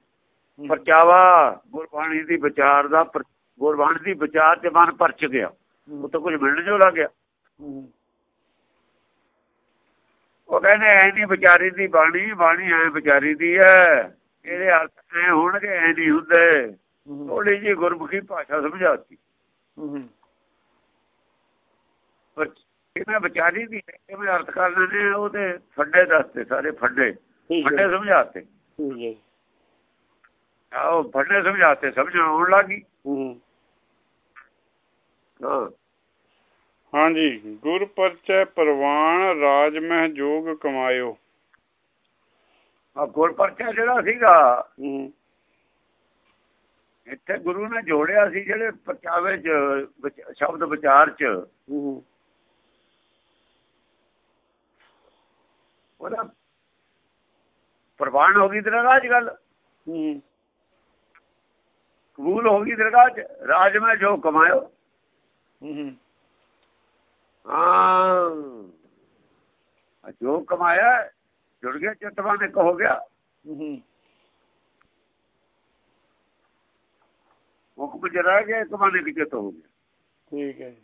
ਪਰਚਾਵਾ ਗੁਰਬਾਣੀ ਦੀ ਵਿਚਾਰ ਦਾ ਗੁਰਬਾਣੀ ਦੀ ਵਿਚਾਰ ਤੇ ਮਨ ਪਰਚ ਗਿਆ। ਉਹ ਤਾਂ ਕੁਝ ਮਿਲਣ ਜੋ ਲੱਗ ਗਿਆ ਉਹ ਕਹਿੰਦੇ ਐ ਨਹੀਂ ਵਿਚਾਰੀ ਦੀ ਬਾਣੀ ਬਾਣੀ ਐ ਵਿਚਾਰੀ ਦੀ ਐ। ਇਹਦੇ ਅਰਥ ਐ ਹੋਣਗੇ ਐ ਨਹੀਂ ਹੁੰਦੇ। ਥੋੜੀ ਜੀ ਗੁਰਮੁਖੀ ਭਾਸ਼ਾ ਸਮਝਾਤੀ। ਪਰ ਇਹਨਾਂ ਵਿਚਾਰੀ ਦੀ ਕਿਵੇਂ ਅਰਥ ਕਰਨੇ ਨੇ ਉਹਦੇ ਫੱਡੇ ਦੱਸਦੇ ਸਾਰੇ ਫੱਡੇ। ਫੱਡੇ ਸਮਝਾਤੇ। ਆਓ ਫੱਡੇ ਸਮਝਾਤੇ ਸਮਝ ਆਉਣ ਲੱਗੀ ਹਾਂ। ਹਾਂਜੀ ਗੁਰ ਪਰਚੈ ਪ੍ਰਵਾਨ ਰਾਜ ਮਹਿ ਜੋਗ ਕਮਾਇਓ। ਆ ਗੁਰ ਪਰਚਾ ਜਿਹੜਾ ਸੀਗਾ ਹੂੰ। ਇੱਥੇ ਗੁਰੂ ਨੇ ਜੋੜਿਆ ਸੀ ਜਿਹੜੇ ਪਰਚਾਵੇ ਚ ਸ਼ਬਦ ਵਿਚਾਰ ਚ। ਹੂੰ। ਉਹਦਾ ਪ੍ਰਵਾਨ ਹੋ ਗਈ ਦਰਗਾਹ ਚ ਗੱਲ ਹੂੰ। ਕਬੂਲ ਹੋ ਗਈ ਦਰਗਾਹ ਚ। ਰਾਜ ਮੈਂ ਜੋ ਕਮਾਇਓ। ਹੂੰ। ਹਾਂ। ਜੋ ਕਮਾਇਆ ਜੁੜ ਗਿਆ ਚਿੱਤਵਾਂ ਨੇ ਕਹੋ ਗਿਆ। ਹੂੰ ਹੁਕਮ ਚ ਰਹਿ ਕੇ ਇੱਕ ਬਾਨੇ ਕਿਚਤ ਹੋ ਗਿਆ। ਠੀਕ ਹੈ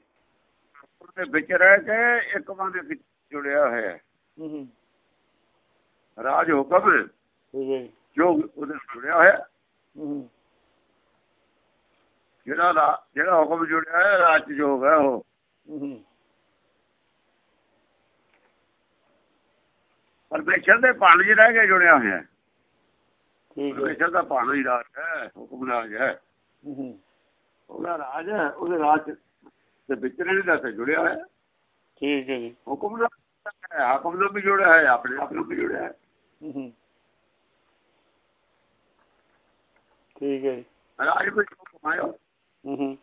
ਉਹਦੇ ਵਿੱਚ ਰਹਿ ਕੇ ਇੱਕ ਬਾਨੇ ਵਿੱਚ ਜੁੜਿਆ ਹੋਇਆ। ਹੈ। ਰਾਜ ਹੁਕਮ ਜੀ। ਉਹਦੇ ਜੁੜਿਆ ਹੋਇਆ। ਜਿਹੜਾ ਜਿਹੜਾ ਹੁਕਮ ਜੁੜਿਆ ਹੈ ਰਾਜ ਜੋਗ ਹੈ ਉਹ। ਪਰਮੇਸ਼ਰ ਦੇ ਭਾਣ ਚ ਰਹਿ ਕੇ ਜੁੜਿਆ ਹੋਇਆ ਹੈ। ਠੀਕ ਹੈ। ਪਰਮੇਸ਼ਰ ਦਾ ਭਾਣ ਹੀ ਰਾਜ ਹੈ ਹੁਕਮ ਰਾਜ ਹੈ। ਹੂੰ ਉਹਦਾ ਰਾਜ ਹੈ ਉਹਦੇ ਰਾਜ ਦੇ ਵਿੱਚ ਰਹਿਣ ਦਾ ਜੁੜਿਆ ਹੋਇਆ। ਠੀਕ ਹੈ ਜੀ। ਹੁਕਮ ਹੈ ਹੁਕਮ ਨਾਲ ਵੀ ਜੁੜਿਆ ਹੈ ਆਪਣੇ ਆਪ ਨਾਲ ਵੀ ਜੁੜਿਆ ਹੈ। ਠੀਕ ਹੈ ਜੀ। ਰਾਜ ਕੋਈ ਕਮਾਇਓ ਹੂੰ।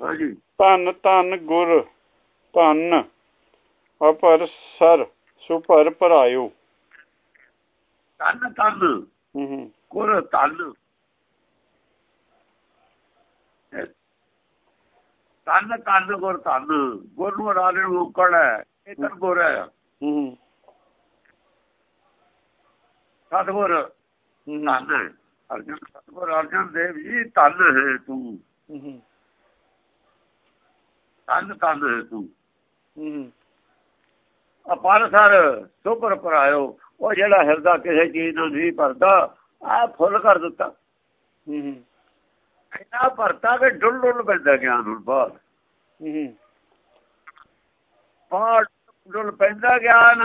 ਹਾਂਜੀ। ਧੰਨ ਧੰਨ ਗੁਰ ਧੰਨ ਅਪਰ ਸਰ। ਸੁਪਰ ਭਰਾਇਓ। ਤਨ ਤਨ। ਹੂੰ ਕੁਰ ਤਨ। ਤਨ ਤਨ ਗੁਰ ਤਨ। ਗੁਰ ਨੂੰ ਰਾਲੇ ਨੂੰ ਉਕੜ ਹੈ ਇਹ ਤਾਂ ਗੁਰ ਹੈ। ਹੂੰ ਸਤਗੁਰ ਹੂੰ ਤਨ। ਹੈ ਅਰਜਨ ਸਤਗੁਰ ਅਰਜਨ ਦੇਵ ਜੀ ਤਨ ਹੈ ਤੂੰ। ਹੂੰ ਤਨ ਤਨ ਹੈ ਤੂੰ। ਹੂੰ। ਅਪਰ ਸਰ ਸੁਪਰ ਪਰਾਇਓ ਉਹ ਜਿਹੜਾ ਹਿਰਦਾ ਕਿਸੇ ਚੀਜ਼ ਨਾਲ ਨਹੀਂ ਭਰਦਾ ਆ ਫੁੱਲ ਕਰ ਦਿੱਤਾ। ਹੂੰ ਇੰਨਾ ਭਰਤਾ ਕਿ ਡੁੱਲ ਡੁੱਲ ਪੈਂਦਾ ਗਿਆਨ ਹੁਣ ਬਾਹਰ ਹੂੰ ਡੁੱਲ ਪੈਂਦਾ ਗਿਆਨ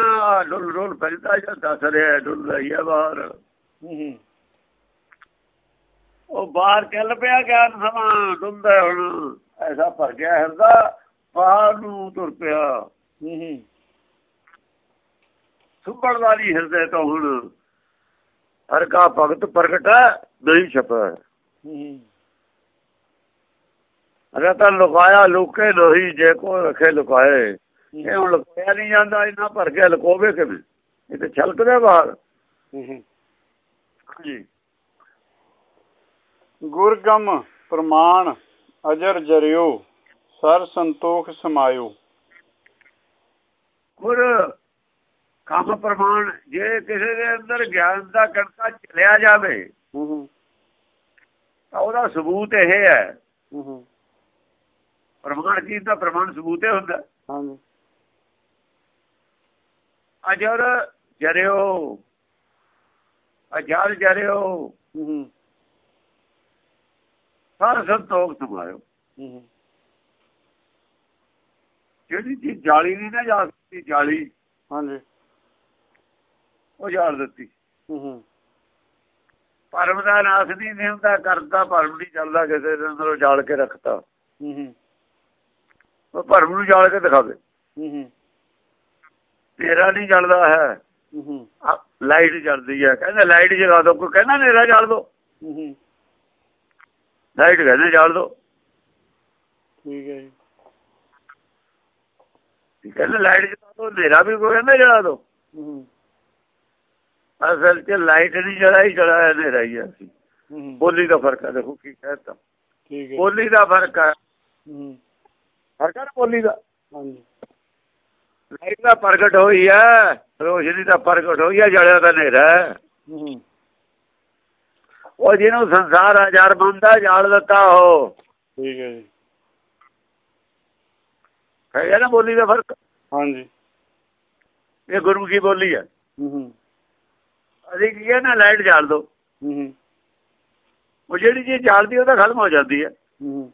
ਡੁੱਲ ਡੁੱਲ ਪੈਂਦਾ ਜਾਂ ਦੱਸ ਰਿਹਾ ਡੁੱਲ ਰਹੀ ਹੈ ਬਾਹਰ। ਹੂੰ ਉਹ ਬਾਹਰ ਚੱਲ ਪਿਆ ਗਿਆਨ ਸਮਾਂ ਡੁੱਲਦਾ ਹੁਣ ਐਸਾ ਭਰ ਗਿਆ ਹਿਰਦਾ ਬਾਹਰ ਨੂੰ ਤੁਰ ਪਿਆ। ਹੂੰ। ਸੁਭਣ ਵਾਲੀ ਹਿਰਦੇ ਤੋਂ ਹੁਣ ਹਰ ਕਾ ਭਗਤ ਪ੍ਰਗਟ ਨਹੀਂ ਛਪਾ ਅਰੇ ਤਾਂ ਲੁਕਾਇਆ ਲੁਕੇ ਨਹੀਂ ਜੇ ਕੋ ਰਖੇ ਲੁਕਾਏ। ਇਹ ਹੁਣ ਲੁਕਾਇਆ ਨਹੀਂ ਜਾਂਦਾ ਇੰਨਾ ਭਰ ਕੇ ਲੁਕੋਵੇ ਕਿਵੇਂ? ਇਹ ਤੇ ਛਲਕਦੇ ਬਾਹਰ। ਜੀ ਗੁਰਗਮ ਪ੍ਰਮਾਣ ਅਜਰ ਜਰਿਓ ਸਰ ਸੰਤੋਖ ਸਮਾਇਓ। ਗੁਰ ਕੰਮ ਪ੍ਰਮਾਣ ਜੇ ਕਿਸੇ ਦੇ ਅੰਦਰ ਗਿਆਨ ਦਾ ਕਣਕਾ ਚਲਿਆ ਜਾਵੇ ਹੂੰ ਤਾਂ ਉਹਦਾ ਸਬੂਤ ਇਹ ਹੈ। ਹੂੰ ਪ੍ਰਮਾਣ ਕੀ ਦਾ ਪ੍ਰਮਾਣ ਸਬੂਤ ਇਹ ਹੁੰਦਾ। ਅਜਰ ਜਰਿਓ ਅਜਰ ਜਰਿਓ ਹੂੰ ਸਾਰ ਸੰਤੋਖ ਹੂੰ। ਜਿਹੜੀ ਚੀਜ਼ ਜਾਲੀ ਨਹੀਂ ਨਾ ਜਾ ਸਕਦੀ ਜਾਲੀ। ਹਾਂਜੀ। ਉਹ ਜਾਲ ਦਿੱਤੀ। ਹੂੰ ਪਰਮ ਦਾ ਨਾਸ ਨਹੀਂ ਹੁੰਦਾ ਕਰਦਾ ਪਰਮ ਨਹੀਂ ਚੱਲਦਾ ਕਿਸੇ ਦੇ ਅੰਦਰੋਂ ਜਾਲ ਕੇ ਰੱਖਤਾ। ਹੂੰ ਉਹ ਭਰਮ ਨੂੰ ਜਾਲ ਕੇ ਦਿਖਾਵੇ। ਹੂੰ ਤੇਰਾ ਨਹੀਂ ਜਲਦਾ ਹੈ। ਹੂੰ ਲਾਈਟ ਜਲਦੀ ਹੈ। ਕਹਿੰਦਾ ਲਾਈਟ ਜਗਾ ਦੋ ਕੋਈ ਕਹਿੰਦਾ ਨੇਰਾ ਜਲ ਦੋ। ਲਾਈਟ ਕਹਿੰਦੇ ਜਲ ਦੋ। ਠੀਕ ਹੈ ਜੀ। ਕਹਿੰਦੇ ਲਾਈਟ ਜਗਾ ਦੋ ਨੇਰਾ ਵੀ ਕੋਈ ਕਹਿੰਦਾ ਜਲਾ ਦੋ। ਹੂੰ। ਅਸਲ 'ਚ ਲਾਈਟ ਨਹੀਂ ਜਲਾਈ ਜਲਾਇਆ ਨੇਰਾ ਹੀ ਹੈ ਹੂੰ। ਬੋਲੀ ਦਾ ਫ਼ਰਕ ਹੈ ਦੇਖੋ ਕੀ ਹੈ ਬੋਲੀ ਦਾ ਫ਼ਰਕ ਹੈ ਹੂੰ। ਫ਼ਰਕ ਹੈ ਬੋਲੀ ਦਾ। ਹਾਂਜੀ। ਲਾਈਟ ਦਾ ਪ੍ਰਗਟ ਹੋਈ ਹੈ ਰੋਸ਼ਨੀ ਦਾ ਪ੍ਰਗਟ ਹੋਈ ਹੈ ਜਲਿਆ ਤਾਂ ਨੇਰਾ ਹੈ ਹੂੰ। ਉਹ ਜਿਹਨੂੰ ਸੰਸਾਰ ਹਜ਼ਾਰ ਬੰਦਾ ਜਾਲ ਦਿੱਤਾ ਉਹ। ਠੀਕ ਹੈ ਜੀ। ਹੈ ਨਾ ਬੋਲੀ ਦਾ ਫ਼ਰਕ? ਹਾਂਜੀ। ਇਹ ਗੁਰਮੁਖੀ ਬੋਲੀ ਹੈ ਹੂੰ। ਅਸੀਂ ਕੀ ਹੈ ਨਾ ਲਾਈਟ ਜਾਲ ਦੋ। ਹੂੰ ਉਹ ਜਿਹੜੀ ਚੀਜ਼ ਜਲਦੀ ਉਹ ਤਾਂ ਖਤਮ ਹੋ ਜਾਂਦੀ ਹੈ ਹੂੰ।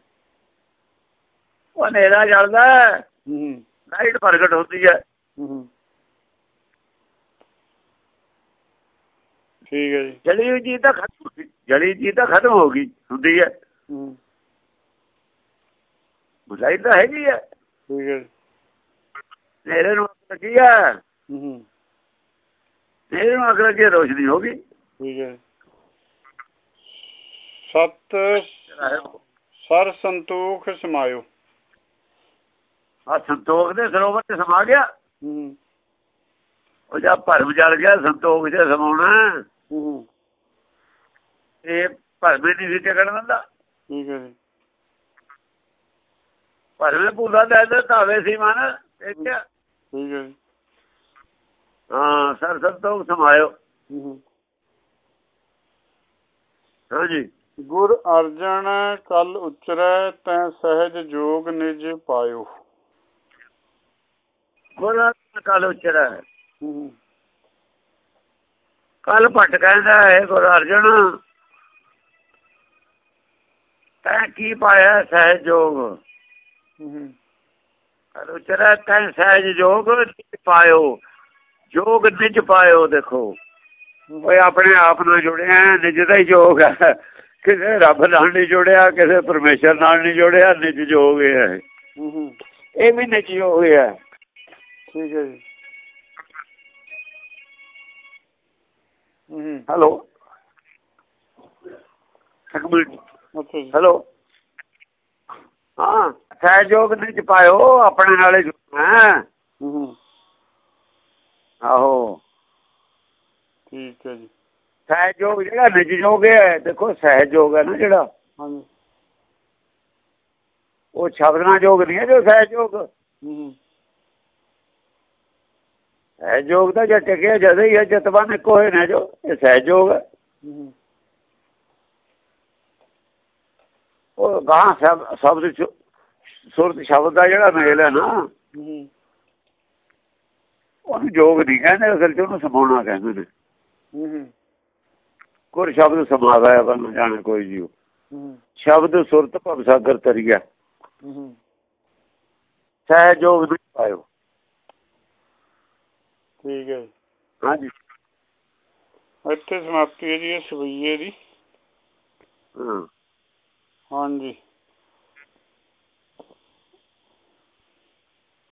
ਉਹ ਹਨੇਰਾ ਜਲਦਾ ਹੂੰ। ਲਾਈਟ ਪ੍ਰਗਟ ਹੁੰਦੀ ਹੈ। ਠੀਕ ਹੈ ਜੀ। ਜਲੀ ਚੀਜ਼ ਤਾਂ ਖਤਮ ਹੋ ਗਈ। ਜਲੀ ਤਾਂ ਖਤਮ ਹੋ ਗਈ ਹੁੰਦੀ ਹੈ। ਹੂੰ। ਲਾਈਟ ਤਾਂ ਹੈਗੀ ਹੈ। ਠੀਕ ਹੈ ਜੀ। ਹਨੇਰੇ ਨੂੰ ਲੱਗੀ ਹੈ। ਹੂੰ ਹਨੇਰੇ ਨੂੰ ਅੱਗ ਰੋਸ਼ਨੀ ਹੋ ਗਈ। ਠੀਕ ਹੈ। ਸਤ ਸਰ ਸੰਤੋਖ ਸਮਾਇਓ। ਆ ਸੰਤੋਖ ਦੇ ਸਰੋਵਰ ਤੇ ਸਮਾ ਗਿਆ। ਹੂੰ। ਉਹ ਜਦ ਭਰਮ ਜਲ ਗਿਆ ਸੰਤੋਖ ਜੇ ਸਮਾਉਣਾ। ਹੂੰ। ਇਹ ਭਰਮੇ ਨਹੀਂ ਸੀ ਟਿਕਣ ਦਿੰਦਾ। ਠੀਕ ਹੈ। ਜੀ ਭਰਮੇ ਪੂਲਾ ਦੇ ਦੇ ਧਾਵੇ ਸੀ ਮਨ ਇੱਥੇ। ਠੀਕ ਹੈ। ਜੀ ਹਾਂ ਸਰ ਸੰਤੋਖ ਸਮਾਇਓ। ਹੂੰ ਹਾਂਜੀ ਗੁਰ ਅਰਜਨ ਕਲ ਉਚਰੈ ਤੈ ਸਹਿਜ ਜੋਗ ਨਿਜ ਪਾਇਓ। ਗੁਰਾਂ ਕਾਲ ਉਚਰਾ। ਕੱਲ ਭੱਟ ਕਹਿੰਦਾ ਹੈ ਗੁਰੂ ਅਰਜਨ ਤੈਂ ਕੀ ਪਾਇਆ ਸਹਿਜ ਜੋਗ? ਹੂੰ ਕੱਲ ਉਚਰਾ ਤੈਂ ਸਹਿਜ ਜੋਗ ਪਾਇਓ। ਜੋਗ ਨਿਜ ਪਾਇਓ ਦੇਖੋ। ਓਏ ਆਪਣੇ ਆਪ ਨਾਲ ਜੁੜਿਆ ਨਿਜ ਦਾ ਹੀ ਜੋਗ ਹੈ। ਕਿਸੇ ਰੱਬ ਨਾਲ ਨਹੀਂ ਜੁੜਿਆ ਕਿਸੇ ਪਰਮੇਸ਼ਰ ਨਾਲ ਨਹੀਂ ਜੁੜਿਆ ਨਿਜ ਜੋਗ ਹੈ। ਹੂੰ ਇਹ ਵੀ ਨਿਜ ਜੋਗ ਹੈ ਠੀਕ ਹੈ ਜੀ। ਹੂੰ ਹੈਲੋ। ਇੱਕ ਮਿੰਟ। ਹੈਲੋ। ਹਾਂ ਸਹਿਯੋਗ ਨਿਜ ਪਾਇਓ ਆਪਣੇ ਨਾਲੇ ਜੁੜਨਾ ਹੂੰ। ਆਹੋ। ਠੀਕ ਹੈ ਜੀ। ਸਹਿਯੋਗ ਜਿਹੜਾ ਨਿਜ ਯੋਗ ਹੈ ਦੇਖੋ ਸਹਿਯੋਗ ਹੈ ਨਾ ਜਿਹੜਾ। ਹਾਂਜੀ। ਉਹ ਸ਼ਬਦਾਂ ਯੋਗ ਨਹੀਂ ਹੈ ਜੋ ਸਹਿਯੋਗ। ਹੂੰ ਸਹਿਯੋਗ ਦਾ ਜੇ ਟਿਕਿਆ ਜਦ ਹੀ ਹੈ ਜਤਵਾਨ ਕੋਏ ਨੇ ਜੋ ਇਹ ਸਹਿਯੋਗ ਹੈ। ਹੂੰ ਉਹ ਗਾਂ ਸ਼ਬ- ਸ਼ਬਦ ਸੁਰਤ ਸ਼ਬਦ ਦਾ ਜਿਹੜਾ ਮੇਲ ਹੈ ਨਾ ਹੂੰ। ਉਹਨੂੰ ਯੋਗ ਨਹੀਂ ਕਹਿੰਦੇ ਅਸਲ ਚ ਉਹਨੂੰ ਸਮਾਉਣਾ ਕਹਿੰਦੇ ਨੇ। ਹੂੰ ਕੋਈ ਸ਼ਬਦ ਸਮਾਵਾ ਹੈ ਬਨ ਜਾਣੇ ਕੋਈ ਜੀ ਹੂੰ ਸ਼ਬਦ ਸੁਰਤ ਭਵ ਸਾਗਰ ਤਰੀਆ। ਹੂੰ ਸਹਿਯੋਗ ਨਹੀਂ ਪਾਇਓ। ਠੀਕ ਹੈ ਹਾਂਜੀ। ਇੱਥੇ ਸਮਾਪਤੀ ਹੈ ਜੀ ਸਵਈਏ ਦੀ। ਹਾਂ। ਹਾਂਜੀ।